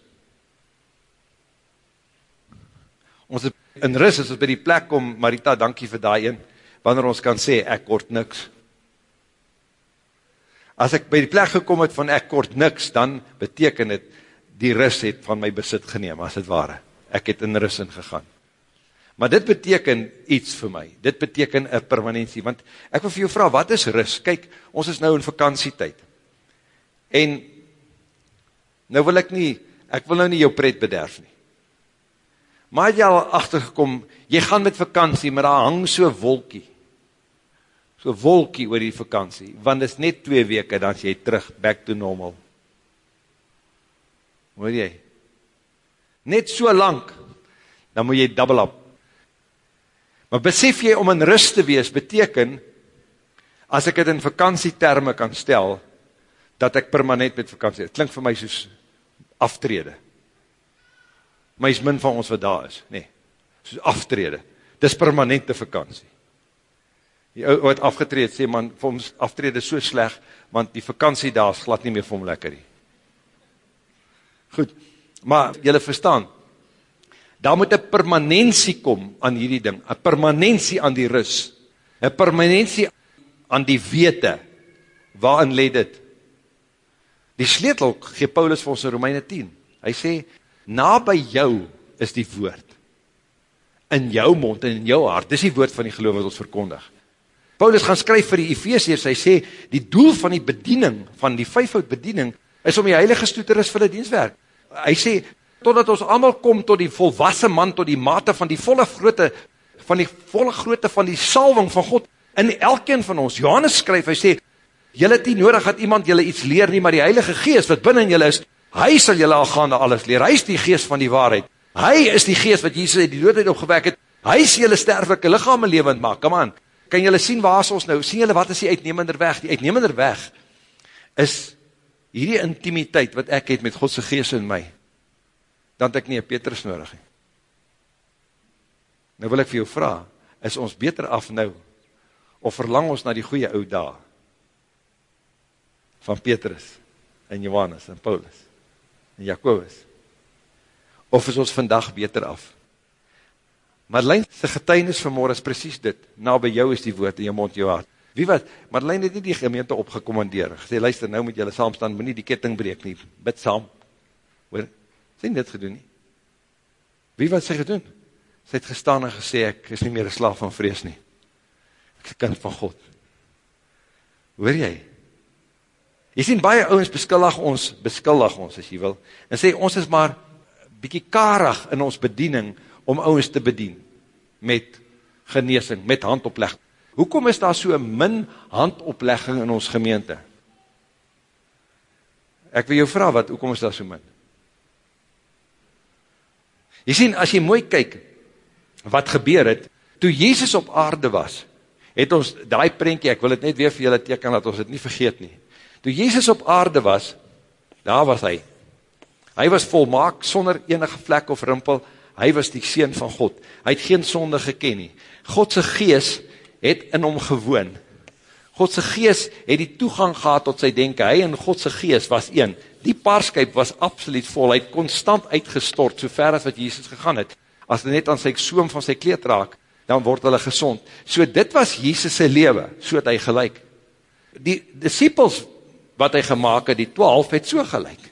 Ons in ris is ons by die plek kom, Marita, dankie vir daai een, wanneer ons kan sê, ek kort niks. As ek by die plek gekom het van ek kort niks, dan beteken het, die ris het van my besit geneem, as het ware. Ek het in ris in gegaan. Maar dit beteken iets vir my. Dit beteken een permanentie. Want ek wil vir jou vraag, wat is rust? Kijk, ons is nou in vakantietijd. En, nou wil ek nie, ek wil nou nie jou pret bederf nie. Maar het jy al achtergekom, jy gaan met vakantie, maar daar hang so wolkie. So wolkie oor die vakantie. Want is net twee weke, dan is jy terug, back to normal. Hoor jy? Net so lang, dan moet jy double up. Maar besef jy om in rust te wees, beteken, as ek het in vakantieterme kan stel, dat ek permanent met vakantie, het klink vir my soos aftrede. Maar is min van ons wat daar is, nee, soos aftrede. Dis permanente vakantie. Die ou wat afgetreed sê, man, vir ons aftrede so sleg, want die vakantie daar is glad nie meer vir hom lekker nie. Goed, maar jylle verstaan, daar moet een permanentie kom aan hierdie ding, een permanentie aan die rus, een permanentie aan die wete, waarin leed dit? Die sleutel gee Paulus vir ons in Romeine 10. Hy sê, na by jou is die woord, in jou mond en in jou hart, dis die woord van die geloof wat ons verkondig. Paulus gaan skryf vir die Ephesiërs, hy sê, die doel van die bediening, van die vijfhoud bediening, is om die heilige stoeteris vir die dienstwerk. Hy sê, totdat ons allemaal kom tot die volwassen man, tot die mate van die volle groote, van die volle groote van die salving van God, in elkeen van ons, Johannes skryf, hy sê, jylle het nie nodig dat iemand jylle iets leer nie, maar die heilige geest wat binnen jylle is, hy sal jylle al gaande alles leer, hy is die geest van die waarheid, hy is die geest wat Jesus die doodheid opgewek het, hy is jylle sterflike lichaam levend maak, kom aan, kan jylle sien waar is ons nou, sien jylle wat is die uitnemender weg, die uitnemender weg, is hierdie intimiteit wat ek het met Godse geest in my, dan het ek nie een Petrus nodig nie. Nou wil ek vir jou vraag, is ons beter af nou, of verlang ons na die goeie oud daar, van Petrus, en Johannes, en Paulus, en Jacobus, of is ons vandag beter af? Marlijn, sy getuinis vanmorgen is precies dit, na by jou is die woord in jou mond, jou hart, Wie wat? Marlene het nie die gemeente opgekommandeer. Gesê, luister, nou moet julle saam staan, moet nie die ketting breek nie. Bid saam. Hoor, sy het dit gedoen nie. Wie wat sy gedoen? Sy het gestaan en gesê, ek is nie meer een slaaf van vrees nie. Ek is kind van God. Hoor jy? Jy sien, baie ouwens beskuldig ons, beskuldig ons, as jy wil, en sê, ons is maar bykie karig in ons bediening, om ouwens te bedien, met geneesing, met handopleg. Hoekom is daar so min handoplegging in ons gemeente? Ek wil jou vraag, wat, hoekom is daar so min? Jy sien, as jy mooi kyk, wat gebeur het, toe Jezus op aarde was, het ons, die prentje, ek wil het net weer vir julle teken, dat ons het nie vergeet nie. Toe Jezus op aarde was, daar was hy. Hy was volmaak, sonder enige vlek of rimpel, hy was die Seen van God. Hy het geen sonde geken nie. Godse geest het in hom gewoon. Godse gees het die toegang gehad tot sy denken. Hy en Godse gees was een. Die paarskuip was absoluut vol. Hy het constant uitgestort, so ver as wat Jesus gegaan het. As hy net aan sy soom van sy kleed raak, dan word hulle gezond. So dit was Jesus' lewe, so het hy gelijk. Die disciples wat hy gemaakt het, die twaalf, het so gelijk.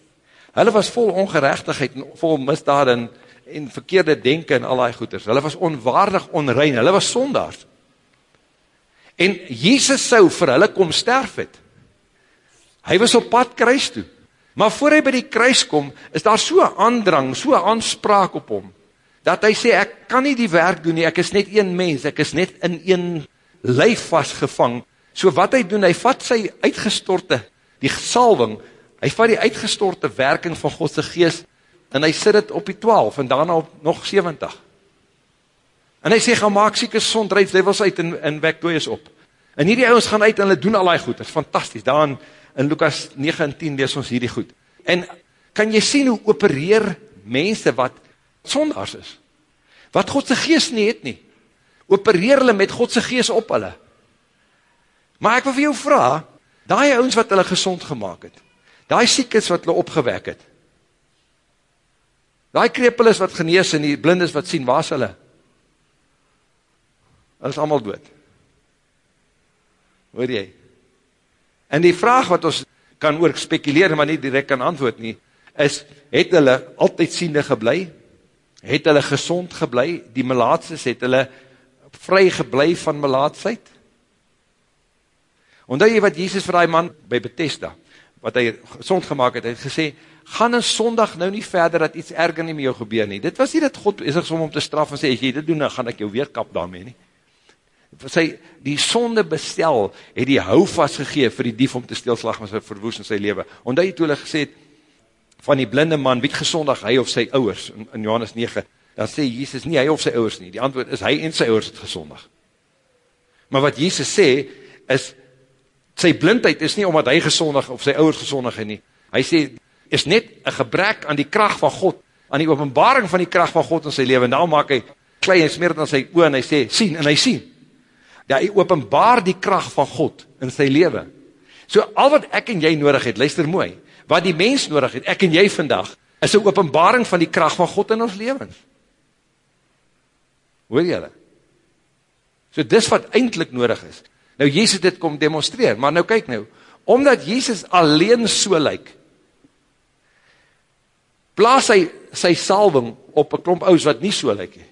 Hulle was vol ongerechtigheid, vol misdaad en, en verkeerde denken en al die goeders. Hulle was onwaardig, onrein, hulle was sondaars. En Jesus sou vir hulle kom sterf het. Hy was op pad kruis toe. Maar voor hy by die kruis kom, is daar so aandrang, so aanspraak op hom, dat hy sê, ek kan nie die werk doen nie, ek is net een mens, ek is net in een lijf vastgevang. So wat hy doen, hy vat sy uitgestorte, die salving, hy vat die uitgestorte werking van Godse geest, en hy sit het op die 12, en daarna op nog 70. En hy sê, ga maak sieke son, drijf levels uit en, en wek dooies op. En hierdie ouwens gaan uit en hulle doen al die goed, het is fantastisch. Daar in, Lukas 9 en 10 lees ons hierdie goed. En kan jy sien hoe opereer mense wat sondaars is? Wat Godse geest nie het nie. Opereer hulle met Godse geest op hulle. Maar ek wil vir jou vraag, die ouwens wat hulle gezond gemaakt het, die siekes wat hulle opgewek het, die krepelis wat genees en die blindes wat sien, waar is hulle? Hulle is allemaal dood. Hoor jy? En die vraag wat ons kan oor spekuleer, maar nie direct kan antwoord nie, is, het hulle altyd siende geblei? Het hulle gezond geblei? Die melaatses, het hulle vry geblei van melaatsheid? Omdat jy wat Jesus vir die man by Bethesda, wat hy gezond gemaakt het, het gesê, gaan een sondag nou nie verder dat iets erger nie met jou gebeur nie. Dit was nie dat God is om om te straf en sê, as jy dit doen, dan gaan ek jou weer kap daarmee nie sy, die sonde bestel, het die hou vastgegeef vir die dief om te stilslag met sy verwoes in sy leven. Omdat hy toe hulle gesê het, van die blinde man, wie gesondig, hy of sy ouwers, in, in Johannes 9, dan sê Jesus nie hy of sy ouwers nie, die antwoord is, hy en sy ouwers het gesondig. Maar wat Jesus sê, is, Sy blindheid is nie omdat hy gesondig of sy ouwers gesondig nie. Hy sê, is net een gebrek aan die kracht van God, aan die openbaring van die kracht van God in sy leven, en daarom maak hy klei en smeer het aan sy oor, en hy sê, sien, en hy sien. Ja, hy openbaar die kracht van God in sy leven. So, al wat ek en jy nodig het, luister mooi, wat die mens nodig het, ek en jy vandag, is een openbaring van die kracht van God in ons levens. Hoor jylle? So dis wat eindelijk nodig is. Nou Jezus dit kom demonstreer, maar nou kyk nou, omdat Jezus alleen so lyk, plaas hy sy salving op een klomp oud wat nie so lyk he.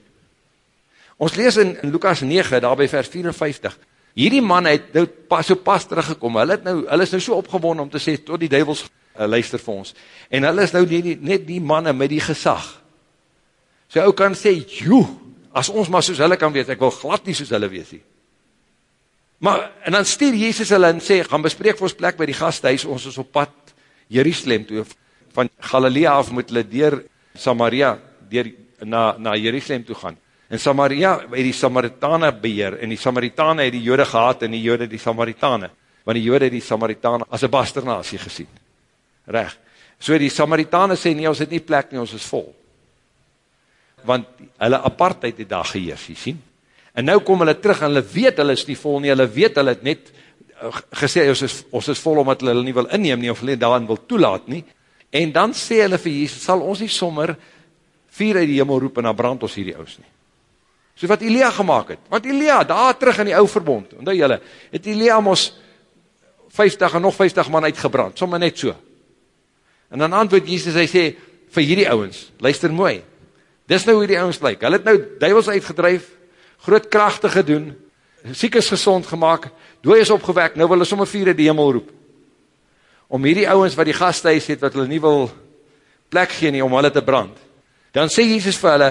Ons lees in, in Lukas 9, daar by vers 54, hierdie man het nou pas, so pas teruggekom, hulle, nou, hulle is nou so opgewonnen om te sê, tot die duivels uh, luister vir ons, en hulle is nou nie, nie, net die manne met die gesag, so ou kan sê, joe, as ons maar soos hulle kan wees, ek wil glad nie soos hulle wees nie, maar, en dan stuur Jezus hulle en sê, gaan bespreek vir ons plek by die gasthuis, ons is op pad Jerusalem toe, van Galilea af moet hulle dier Samaria, dier na, na Jerusalem toe gaan, En Samaria het die Samaritane beheer, en die Samaritane het die jode gehad, en die jode die Samaritane, want die jode het die Samaritane as een basternasie gesien. Reg. So die Samaritane sê, nie, ons het nie plek nie, ons is vol. Want hulle apartheid het daar geheers, jy sien. En nou kom hulle terug, en hulle weet hulle is nie vol nie, hulle weet hulle het net uh, gesê, ons is, ons is vol, omdat hulle nie wil inneem nie, of hulle daarin wil toelaat nie. En dan sê hulle vir Jesus, sal ons nie sommer vier uit die hemel roep, en dan brand ons hierdie oud nie soos wat Elia gemaakt het. Want Elia, daar terug in die ou verbond, onthou julle, het Elia ons 50 en nog 50 man uitgebrand, sommer net so. En dan antwoord Jesus, hy sê, vir hierdie ouwens, luister mooi, dis nou hoe die ouwens lyk, hy het nou duivels uitgedrijf, groot krachte gedoen, siek is gezond gemaakt, dooi is opgewek, nou wil hy sommer vier in die hemel roep, om hierdie ouwens wat die gasthuis het, wat hulle nie wil plek gee nie, om hulle te brand. Dan sê Jesus vir hulle,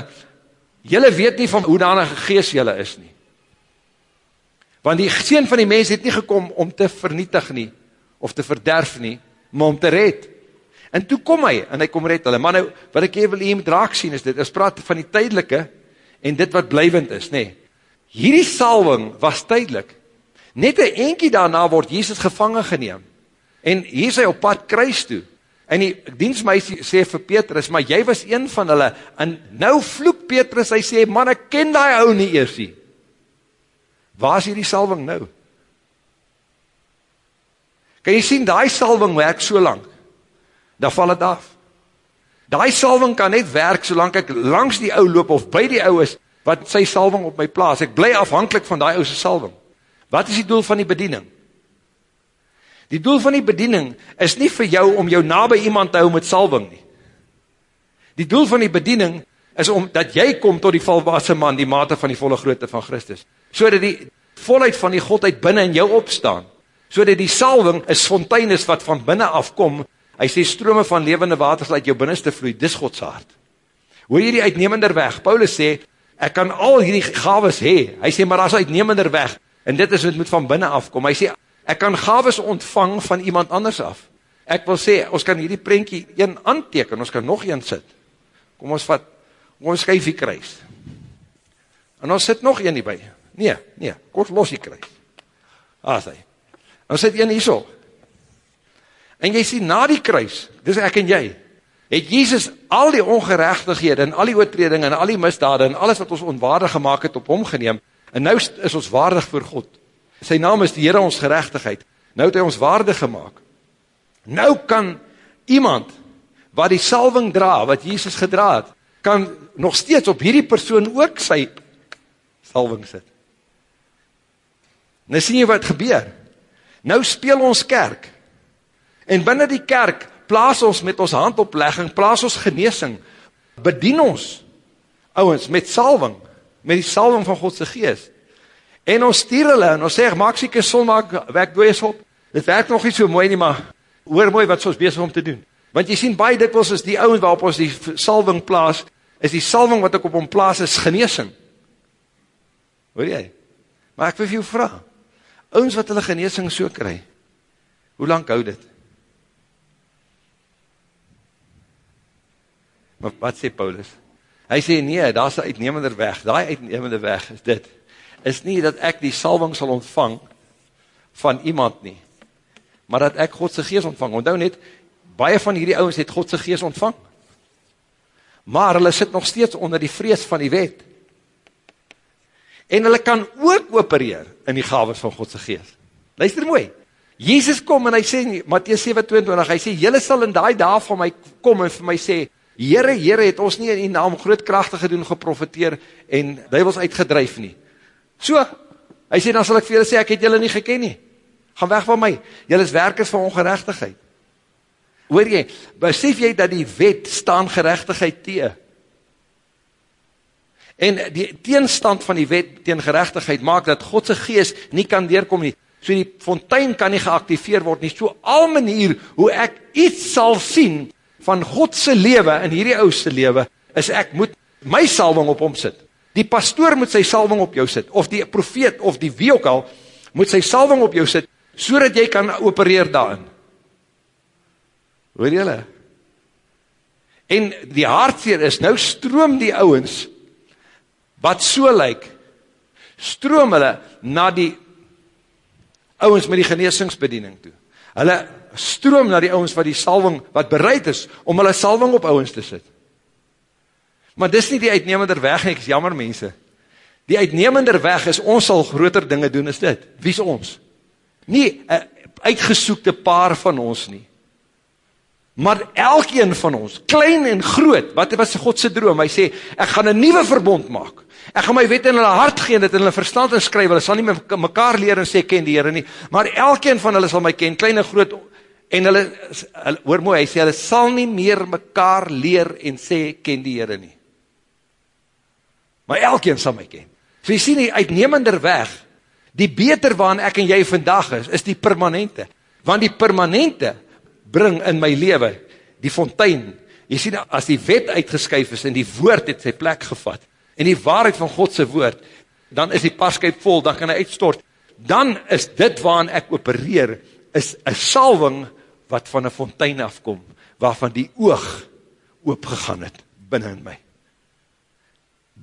Julle weet nie van hoe danige gees julle is nie. Want die seun van die mens het nie gekom om te vernietig nie, of te verderf nie, maar om te red. En toe kom hy, en hy kom red hulle. Maar nou, wat ek hier wil hier met raak sien is dit, is praat van die tydelike, en dit wat blijvend is, nee. Hierdie salwing was tydelik. Net een enkie daarna word Jesus gevangen geneem. En hier is hy op pad kruis toe. En die dienstmeisie sê vir Petrus, maar jy was een van hulle, en nou vloek Petrus, hy sê, man, ek ken die ou nie eers nie. Waar is hier die salving nou? Kan jy sien, die salving werk so lang, dan val het af. Die salving kan net werk, solang ek langs die ou loop, of by die ou is, wat sy salving op my plaas. Ek bly afhankelijk van die ouse salving. Wat is die doel van die bediening? Die doel van die bediening is nie vir jou om jou nabij iemand te hou met salving nie. Die doel van die bediening is om dat jy kom tot die volwassen man, die mate van die volle grootte van Christus. So dat die volheid van die Godheid binnen in jou opstaan. So dat die salving is fontein is wat van binnen afkom. Hy sê strome van levende waters uit jou binnenste vloei, dis Gods hart. Hoor jy die uitnemender weg? Paulus sê, ek kan al hierdie gaves hee. Hy sê, maar as uitnemender weg. En dit is wat moet van binnen afkom. Hy sê, Ek kan gaves ontvang van iemand anders af. Ek wil sê, ons kan hierdie prentjie een aanteken, ons kan nog een sit. Kom ons vat, ons skyf die kruis. En ons sit nog een hierby. Nee, nee, ons los die kruis. Ah, sê. Ons sit een hierso. En jy sien, na die kruis, dis ek en jy, het Jesus al die ongerechtighede en al die oortreding en al die misdade en alles wat ons onwaardig gemaakt het op hom geneem, en nou is ons waardig voor God. Sy naam is die Heere ons gerechtigheid. Nou het hy ons waarde gemaakt. Nou kan iemand, wat die salving dra, wat Jesus gedra het, kan nog steeds op hierdie persoon ook sy salving sit. Nou sien jy wat gebeur. Nou speel ons kerk. En binnen die kerk, plaas ons met ons handoplegging, plaas ons geneesing, bedien ons, ouwens, met salving, met die salving van Godse geest. En ons stuur hulle en ons sê, maak sieke son, maak werk dooies op. Dit werk nog nie so mooi nie, maar hoor mooi wat ons bezig om te doen. Want jy sien, baie dikwels is die ouwens waarop ons die salving plaas, is die salving wat ek op hom plaas is geneesing. Hoor jy? Maar ek wil vir jou vraag, ouwens wat hulle geneesing so kry, hoe lang hou dit? Maar wat sê Paulus? Hy sê nee, daar is een uitnemender weg, die uitnemender weg is dit, is nie dat ek die salving sal ontvang van iemand nie. maar dat ek Godse geest ontvang. Onthou net, baie van hierdie ouwens het Godse geest ontvang. Maar hulle sit nog steeds onder die vrees van die wet. En hulle kan ook opereer in die gaves van Godse geest. Luister mooi. Jezus kom en hy sê, Matthäus 7,22, hy sê, jylle sal in die dag van my kom en vir my sê, Heere, Heere, het ons nie in die naam groot krachtige doen geprofiteer en duivels uitgedrijf nie. So, hy sê, dan sal ek vir julle sê, ek het julle nie geken nie. Gaan weg van my. Julle is werkers van ongerechtigheid. Hoor jy, besef jy dat die wet staan gerechtigheid tee? En die teenstand van die wet teen gerechtigheid maak dat Godse geest nie kan deurkom nie. So die fontein kan nie geactiveer word nie. So al manier hoe ek iets sal sien van Godse lewe in hierdie ouse lewe, is ek moet my salwing op hom sit. Die pastoor moet sy salwing op jou sit, of die profeet, of die wie ook al, moet sy salwing op jou sit, so dat jy kan opereer daarin. Hoor jylle? En die hartseer is, nou stroom die ouwens, wat so lyk, stroom hulle na die ouwens met die geneesingsbediening toe. Hulle stroom na die ouwens wat die salving, wat bereid is, om hulle salving op ouwens te sit. Maar dis nie die uitnemender weg, ek is jammer mense. Die uitnemender weg is, ons sal groter dinge doen as dit. Wie is ons? Nie een uitgesoekte paar van ons nie. Maar elkeen van ons, klein en groot, wat was Godse droom? Hy sê, ek gaan een nieuwe verbond maak. Ek gaan my wet in hulle hart gee, dit in hulle verstand inskryf, hulle sal nie mekaar leer en sê, ken die Heere nie, maar elkeen van hulle sal my ken, klein en groot, en hulle, hulle hoor mooi, hy sê, hulle sal nie meer mekaar leer en sê, ken die Heere nie. Maar elkeen sal my ken. So jy sê nie, uitnemender weg, die beter waarin ek en jy vandag is, is die permanente. Want die permanente, bring in my lewe, die fontein, jy sien, as die wet uitgeskyf is, en die woord het sy plek gevat, en die waarheid van Godse woord, dan is die paskuip vol, dan kan hy uitstort, dan is dit waarin ek opereer, is een salving, wat van een fontein afkom, waarvan die oog oopgegaan het, binnen in my.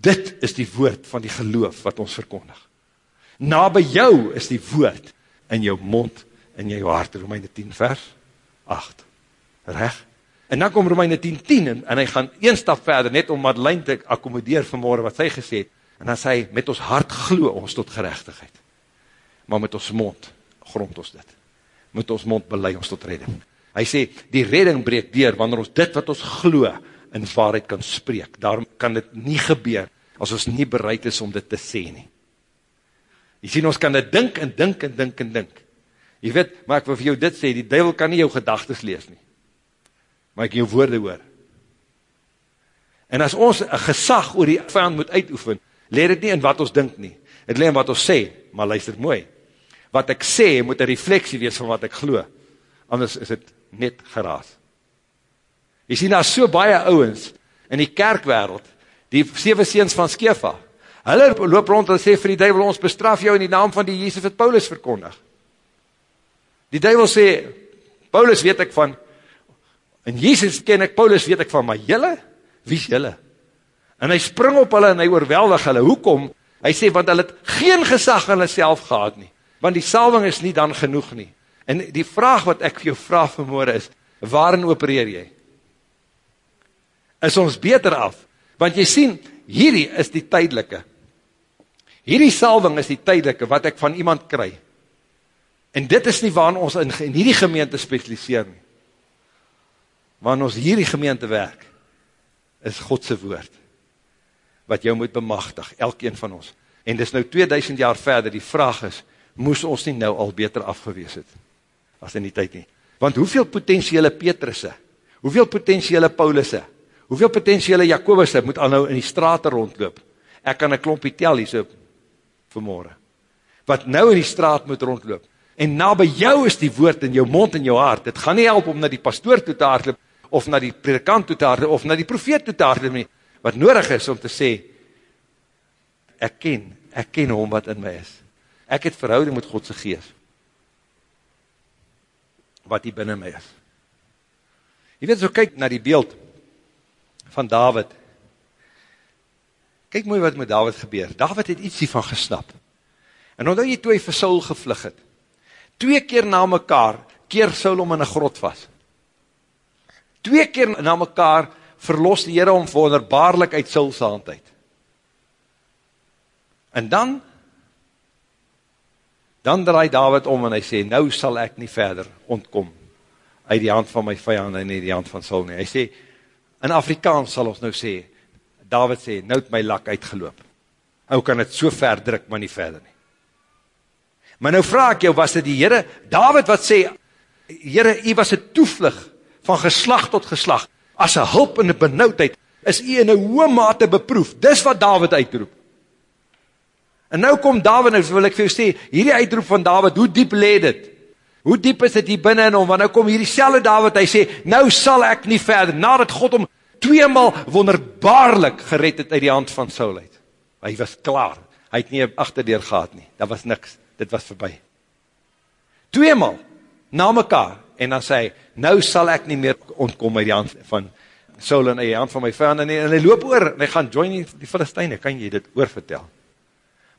Dit is die woord van die geloof, wat ons verkondig. Na by jou is die woord, in jou mond, in jou hart, Romeine 10 vers, 8. Reg? En dan kom Romeine 10, 10 en, en hy gaan een stap verder, net om Madeleine te accommodeer vanmorgen wat sy gesê het, en dan sê hy, met ons hart glo ons tot gerechtigheid. Maar met ons mond grond ons dit. Met ons mond belei ons tot redding. Hy sê, die redding breek deur, wanneer ons dit wat ons glo in waarheid kan spreek. Daarom kan dit nie gebeur, as ons nie bereid is om dit te sê nie. Jy sien, ons kan dit dink en dink en dink en dink. Jy weet, maar ek wil vir jou dit sê, die duivel kan nie jou gedagtes lees nie. Maar ek jou woorde hoor. En as ons een gesag oor die vijand moet uitoefen, leer het nie in wat ons dink nie. Het leer in wat ons sê, maar luister mooi. Wat ek sê, moet een refleksie wees van wat ek glo. Anders is het net geraas. Jy sien, daar so baie ouwens in die kerkwereld, die sewe seens van Skefa, hulle loop rond en sê vir die duivel, ons bestraf jou in die naam van die Jezus het Paulus verkondig. Die duivel sê, Paulus weet ek van, en Jesus ken ek, Paulus weet ek van, maar jylle, wie is jylle? En hy spring op hulle en hy oorweldig hulle, hoekom? Hy sê, want hulle het geen gesag in hulle self gehad nie, want die salving is nie dan genoeg nie. En die vraag wat ek vir jou vraag vanmorgen is, waarin opereer jy? Is ons beter af? Want jy sien, hierdie is die tydelike. Hierdie salving is die tydelike, wat ek van iemand krijg. En dit is nie waarin ons in, in hierdie gemeente specialiseer nie. Waarin ons hierdie gemeente werk, is Godse woord, wat jou moet bemachtig, elkeen van ons. En dis nou 2000 jaar verder, die vraag is, moes ons nie nou al beter afgewees het, as in die tyd nie. Want hoeveel potentiële Petrusse, hoeveel potentiële Paulusse, hoeveel potentiële Jacobusse moet al nou in die straat rondloop? Ek kan een klompie tel hier so vanmorgen. Wat nou in die straat moet rondloop en na by jou is die woord in jou mond en jou hart, het gaan nie help om na die pastoor toe te hardloop, of na die predikant toe te hardloop, of na die profeet toe te hardloop nie, wat nodig is om te sê, ek ken, ek ken hom wat in my is, ek het verhouding met Godse geest, wat hier binnen my is. Je weet, so kyk na die beeld van David, kyk mooi wat met David gebeur, David het iets hiervan gesnap, en omdat jy toe hy vir Saul gevlug het, twee keer na mekaar, keer Saul om in een grot vast. Twee keer na mekaar verlos die Heere om wonderbaarlik uit Saul sy hand uit. En dan, dan draai David om en hy sê, nou sal ek nie verder ontkom uit die hand van my vijand en die hand van Saul nie. Hy sê, in Afrikaans sal ons nou sê, David sê, nou het my lak uitgeloop. Ou kan het so ver druk, maar nie verder nie. Maar nou vraag ek jou, was dit die Heere, David wat sê, Heere, jy was een toevlug van geslag tot geslag, as een hulp en een benauwdheid, is jy in een hoë mate beproef, dis wat David uitroep. En nou kom David, nou wil ek vir jou sê, hierdie uitroep van David, hoe diep leed het? Hoe diep is dit hier binnen in hom? Want nou kom hierdie selle David, hy sê, nou sal ek nie verder, nadat God om tweemaal wonderbaarlik gered het uit die hand van Saul uit. Hy was klaar, hy het nie achterdeur gehad nie, dat was niks, dit was voorbij. Tweemaal, na mekaar, en dan sê hy, nou sal ek nie meer ontkom uit die hand van Saul en uit die hand van my vijand, en, en hy loop oor, en hy gaan join die, Filisteine, kan jy dit oorvertel?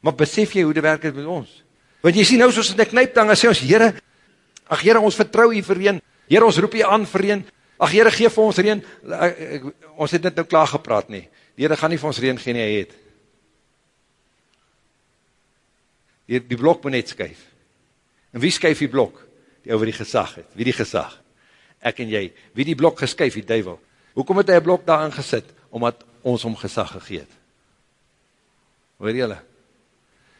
Maar besef jy hoe dit werk het met ons? Want jy sien nou soos in die knijptang, en sê ons, Heere, ach Heere, ons vertrouw jy vir een, Heere, ons roep jy aan vir een, ach Heere, geef vir ons reen, ons het dit nou klaar gepraat nie, die Heere gaan nie vir ons reen geen, hy het. Die, die blok moet net skuif. En wie skuif die blok? Die over die gesag het. Wie die gesag? Ek en jy. Wie die blok geskuif, die duivel. Hoekom het hy een blok daar aangesit? Omdat ons om gesag gegeet. Hoor jylle?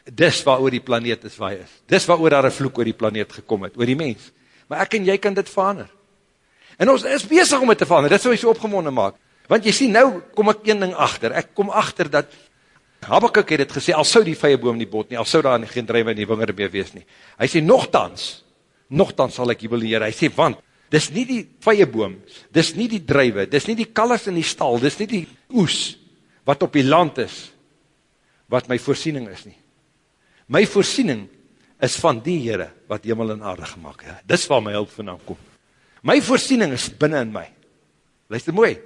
Dis waar oor die planeet is waar hy is. Dis waar oor daar een vloek oor die planeet gekom het, oor die mens. Maar ek en jy kan dit verander. En ons is bezig om het te verander, dit sal jy so opgemonde maak. Want jy sien, nou kom ek een ding achter. Ek kom achter dat, Habakkuk het het gesê, al sou die vijenboom nie bot nie, al sou daar geen drijwe in die wingerde meer wees nie. Hy sê, nogthans, nogthans sal ek jubileer. Hy sê, want, dis nie die vijenboom, dis nie die drijwe, dis nie die kalles in die stal, dis nie die oes, wat op die land is, wat my voorsiening is nie. My voorsiening is van die Heere, wat hemel en aarde gemaakt het. Dis waar my hulp vandaan kom. My voorsiening is binnen in my. Luister mooi.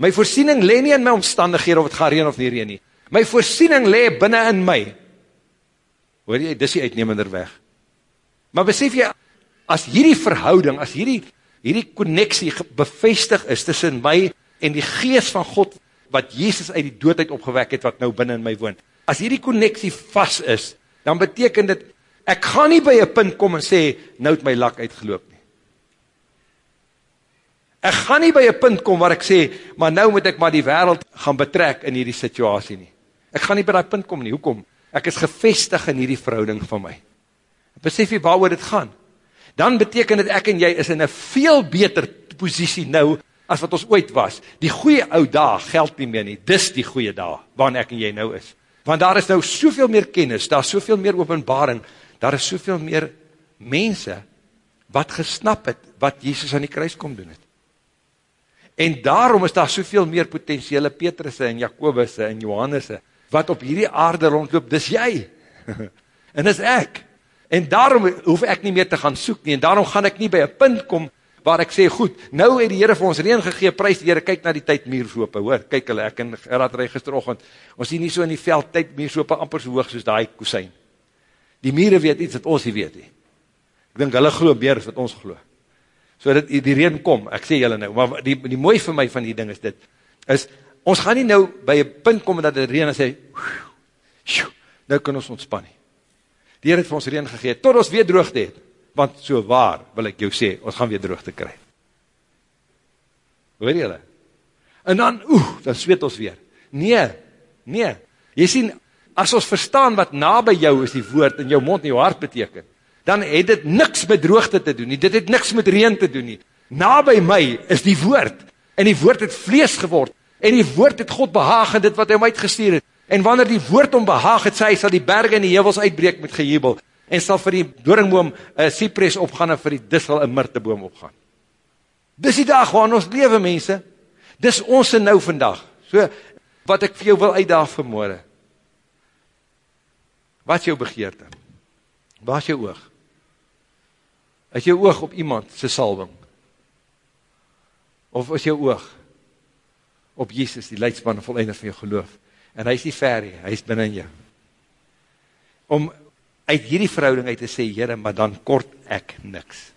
My voorsiening le nie in my omstandighede of het gaan reen of nie reen nie. My voorsiening le binnen in my. Hoor jy, dis die uitnemender weg. Maar besef jy, as hierdie verhouding, as hierdie, hierdie connectie bevestig is tussen my en die geest van God, wat Jezus uit die doodheid opgewek het, wat nou binnen in my woont, as hierdie connectie vast is, dan beteken dit, ek gaan nie by een punt kom en sê, nou het my lak uitgeloop nie. Ek gaan nie by een punt kom waar ek sê, maar nou moet ek maar die wereld gaan betrek in hierdie situasie nie. Ek gaan nie by die punt kom nie, hoekom? Ek is gevestig in hierdie verhouding van my. Besef jy waar dit gaan? Dan beteken dit ek en jy is in een veel beter positie nou, as wat ons ooit was. Die goeie ou dag geld nie meer nie, dis die goeie dag, waarin ek en jy nou is. Want daar is nou soveel meer kennis, daar is soveel meer openbaring, daar is soveel meer mense, wat gesnap het, wat Jesus aan die kruis kom doen het. En daarom is daar soveel meer potentiële Petrusse en Jakobusse en Johannesse, wat op hierdie aarde rondloop, dis jy. *laughs* en dis ek. En daarom hoef ek nie meer te gaan soek nie, en daarom gaan ek nie by een punt kom, waar ek sê, goed, nou het die Heere vir ons reen gegeen, prijs die Heere, kyk na die tyd meersope, hoor, kyk hulle, ek en Gerard rij gisterochtend, ons sien nie so in die veld tyd meersope amper so hoog soos die kusijn. Die mieren weet iets wat ons nie weet nie. Ek denk, hulle geloof meer as wat ons geloof so dat die reen kom, ek sê julle nou, maar die, die mooi vir my van die ding is dit, is, ons gaan nie nou by een punt kom, dat die reen sê, nou kan ons ontspan nie. Die Heer het vir ons reen gegeet, tot ons weer droogte het, want so waar, wil ek jou sê, ons gaan weer droogte kry. Hoor julle? En dan, oeh, dan zweet ons weer. Nee, nee, jy sien, as ons verstaan wat na by jou is die woord, in jou mond en jou hart beteken, dan het dit niks met droogte te doen nie, dit het niks met reen te doen nie. Na by my is die woord, en die woord het vlees geword, en die woord het God behaag in dit wat hy om uitgestuur het, en wanneer die woord om behaag het, sê hy sal die berge en die hevels uitbreek met gejubel, en sal vir die doringboom uh, cypress opgaan, en vir die dissel een myrteboom opgaan. Dis die dag waarin ons lewe, mense, dis ons nou vandag, so, wat ek vir jou wil uitdaag vanmorgen, wat is jou begeerte? Waar is jou oog? Is jou oog op iemand se salwing? Of is jou oog op Jesus, die leidsman en volleinde van jou geloof? En hy is nie ver nie, hy is binnen jou. Om uit hierdie verhouding uit te sê, Heere, maar dan kort ek niks.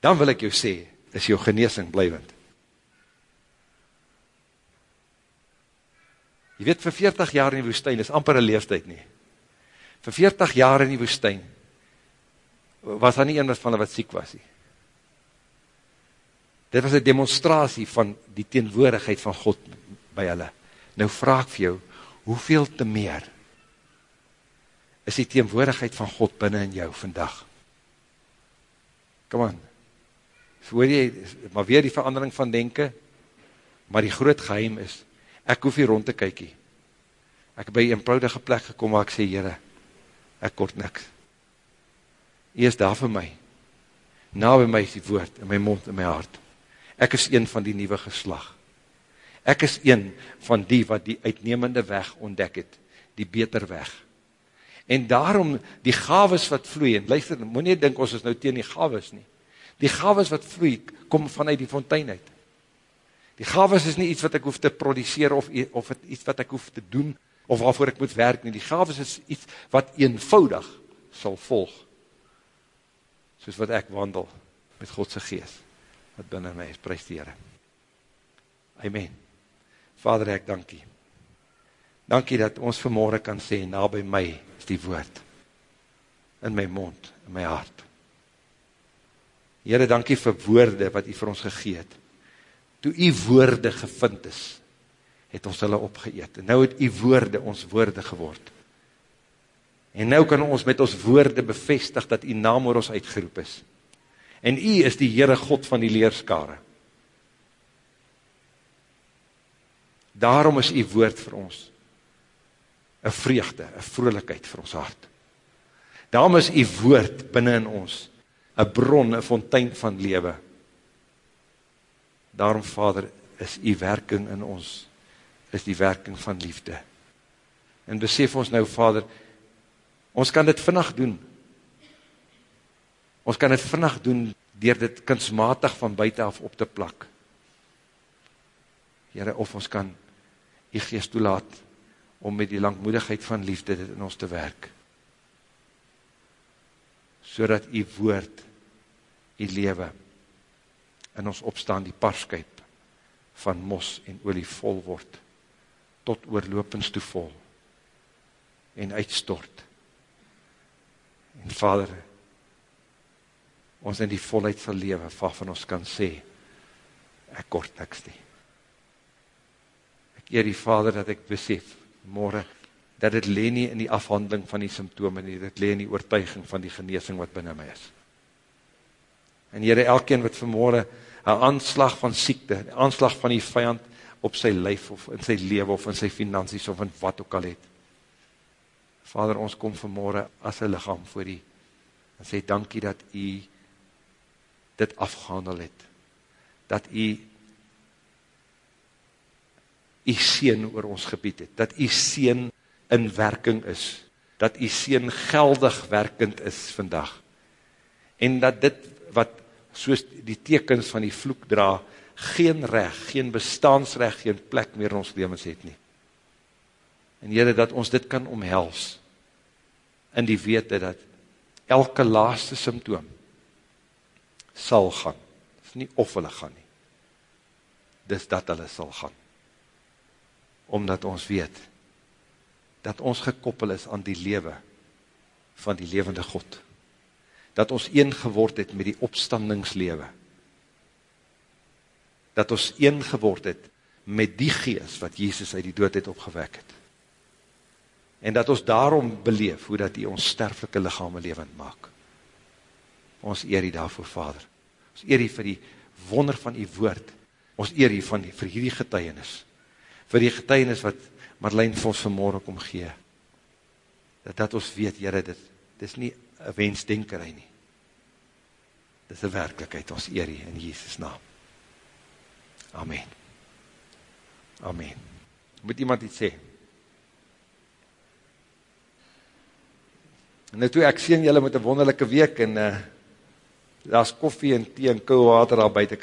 dan wil ek jou sê, is jou geneesing blijwend. Jy weet, vir 40 jaar in die woestijn, is amper een leeftijd nie. Vir 40 jaar in die woestijn, was daar nie een van wat siek was nie. Dit was een demonstratie van die teenwoordigheid van God by hulle. Nou vraag vir jou, hoeveel te meer is die teenwoordigheid van God binnen in jou vandag? Kom aan, hoor jy, maar weer die verandering van denken, maar die groot geheim is, ek hoef hier rond te kykie. Ek by een eenvoudige plek gekom waar ek sê, Heere, ek kort niks. Hy is daar vir my. Na by my is die woord in my mond en my hart. Ek is een van die nieuwe geslag. Ek is een van die wat die uitnemende weg ontdek het, die beter weg. En daarom die gaves wat vloei, en luister, moet nie dink ons is nou teen die gaves nie. Die gaves wat vloei, kom vanuit die fontein uit. Die gaves is nie iets wat ek hoef te produceer, of, of iets wat ek hoef te doen, of waarvoor ek moet werk nie. Die gaves is iets wat eenvoudig sal volg, soos wat ek wandel met Godse geest wat binnen my is, prijs die Heere. Amen. Vader, ek dankie. Dankie dat ons vanmorgen kan sê, na by my is die woord, in my mond, in my hart. Heere, dankie vir woorde wat u vir ons gegeet. Toe u woorde gevind is, het ons hulle opgeëet. En nou het u woorde ons woorde geword. En nou kan ons met ons woorde bevestig dat u naam oor ons uitgeroep is en u is die Heere God van die leerskare. Daarom is u woord vir ons een vreugde, een vrolijkheid vir ons hart. Daarom is u woord binnen in ons een bron, een fontein van lewe. Daarom, Vader, is u werking in ons, is die werking van liefde. En besef ons nou, Vader, ons kan dit vinnig doen, Ons kan dit vinnig doen deur dit kunsmatig van buite af op te plak. Here, of ons kan u gees toelaat om met die langmoedigheid van liefde dit in ons te werk. Sodat u woord, u lewe in ons opstaan die parskyp van mos en olie vol word tot oorlopends toe vol en uitstort. En Vader, ons in die volheid sal lewe, waarvan ons kan sê, ek kort niks nie. Ek eer die Vader dat ek besef, morgen, dat het leen nie in die afhandeling van die symptome nie, dit leen die oortuiging van die geneesing wat binnen my is. En Heere, elkeen wat vanmorgen een aanslag van siekte, een aanslag van die vijand op sy lijf, of in sy leven, of in sy finansies, of in wat ook al het. Vader, ons kom vanmorgen as een lichaam voor die, en sê dankie dat u dit afgehandel het. Dat u u seen oor ons gebied het. Dat u seen in werking is. Dat u seen geldig werkend is vandag. En dat dit wat soos die tekens van die vloek dra, geen recht, geen bestaansrecht, geen plek meer in ons levens het nie. En Heere, dat ons dit kan omhels, in die wete dat elke laaste symptoom, sal gaan. Is nie of hulle gaan nie. Dis dat hulle sal gaan. Omdat ons weet, dat ons gekoppel is aan die lewe van die levende God. Dat ons een geword het met die opstandingslewe. Dat ons een geword het met die gees wat Jezus uit die dood het opgewek het. En dat ons daarom beleef hoe dat die ons sterflike lichaam levend maak ons eer die daarvoor vader, ons eer die vir die wonder van die woord, ons eer die van die, vir hierdie getuienis, vir die getuienis wat Marlijn vir ons vanmorgen kom gee, dat, dat ons weet, jyre, dit, dit is nie een wensdenkerij nie, dit is een werkelijkheid, ons eer die in Jesus naam. Amen. Amen. Moet iemand iets sê? En nou toe ek sien julle met een wonderlijke week en uh, daar is koffie en thee en koe water daar buiten,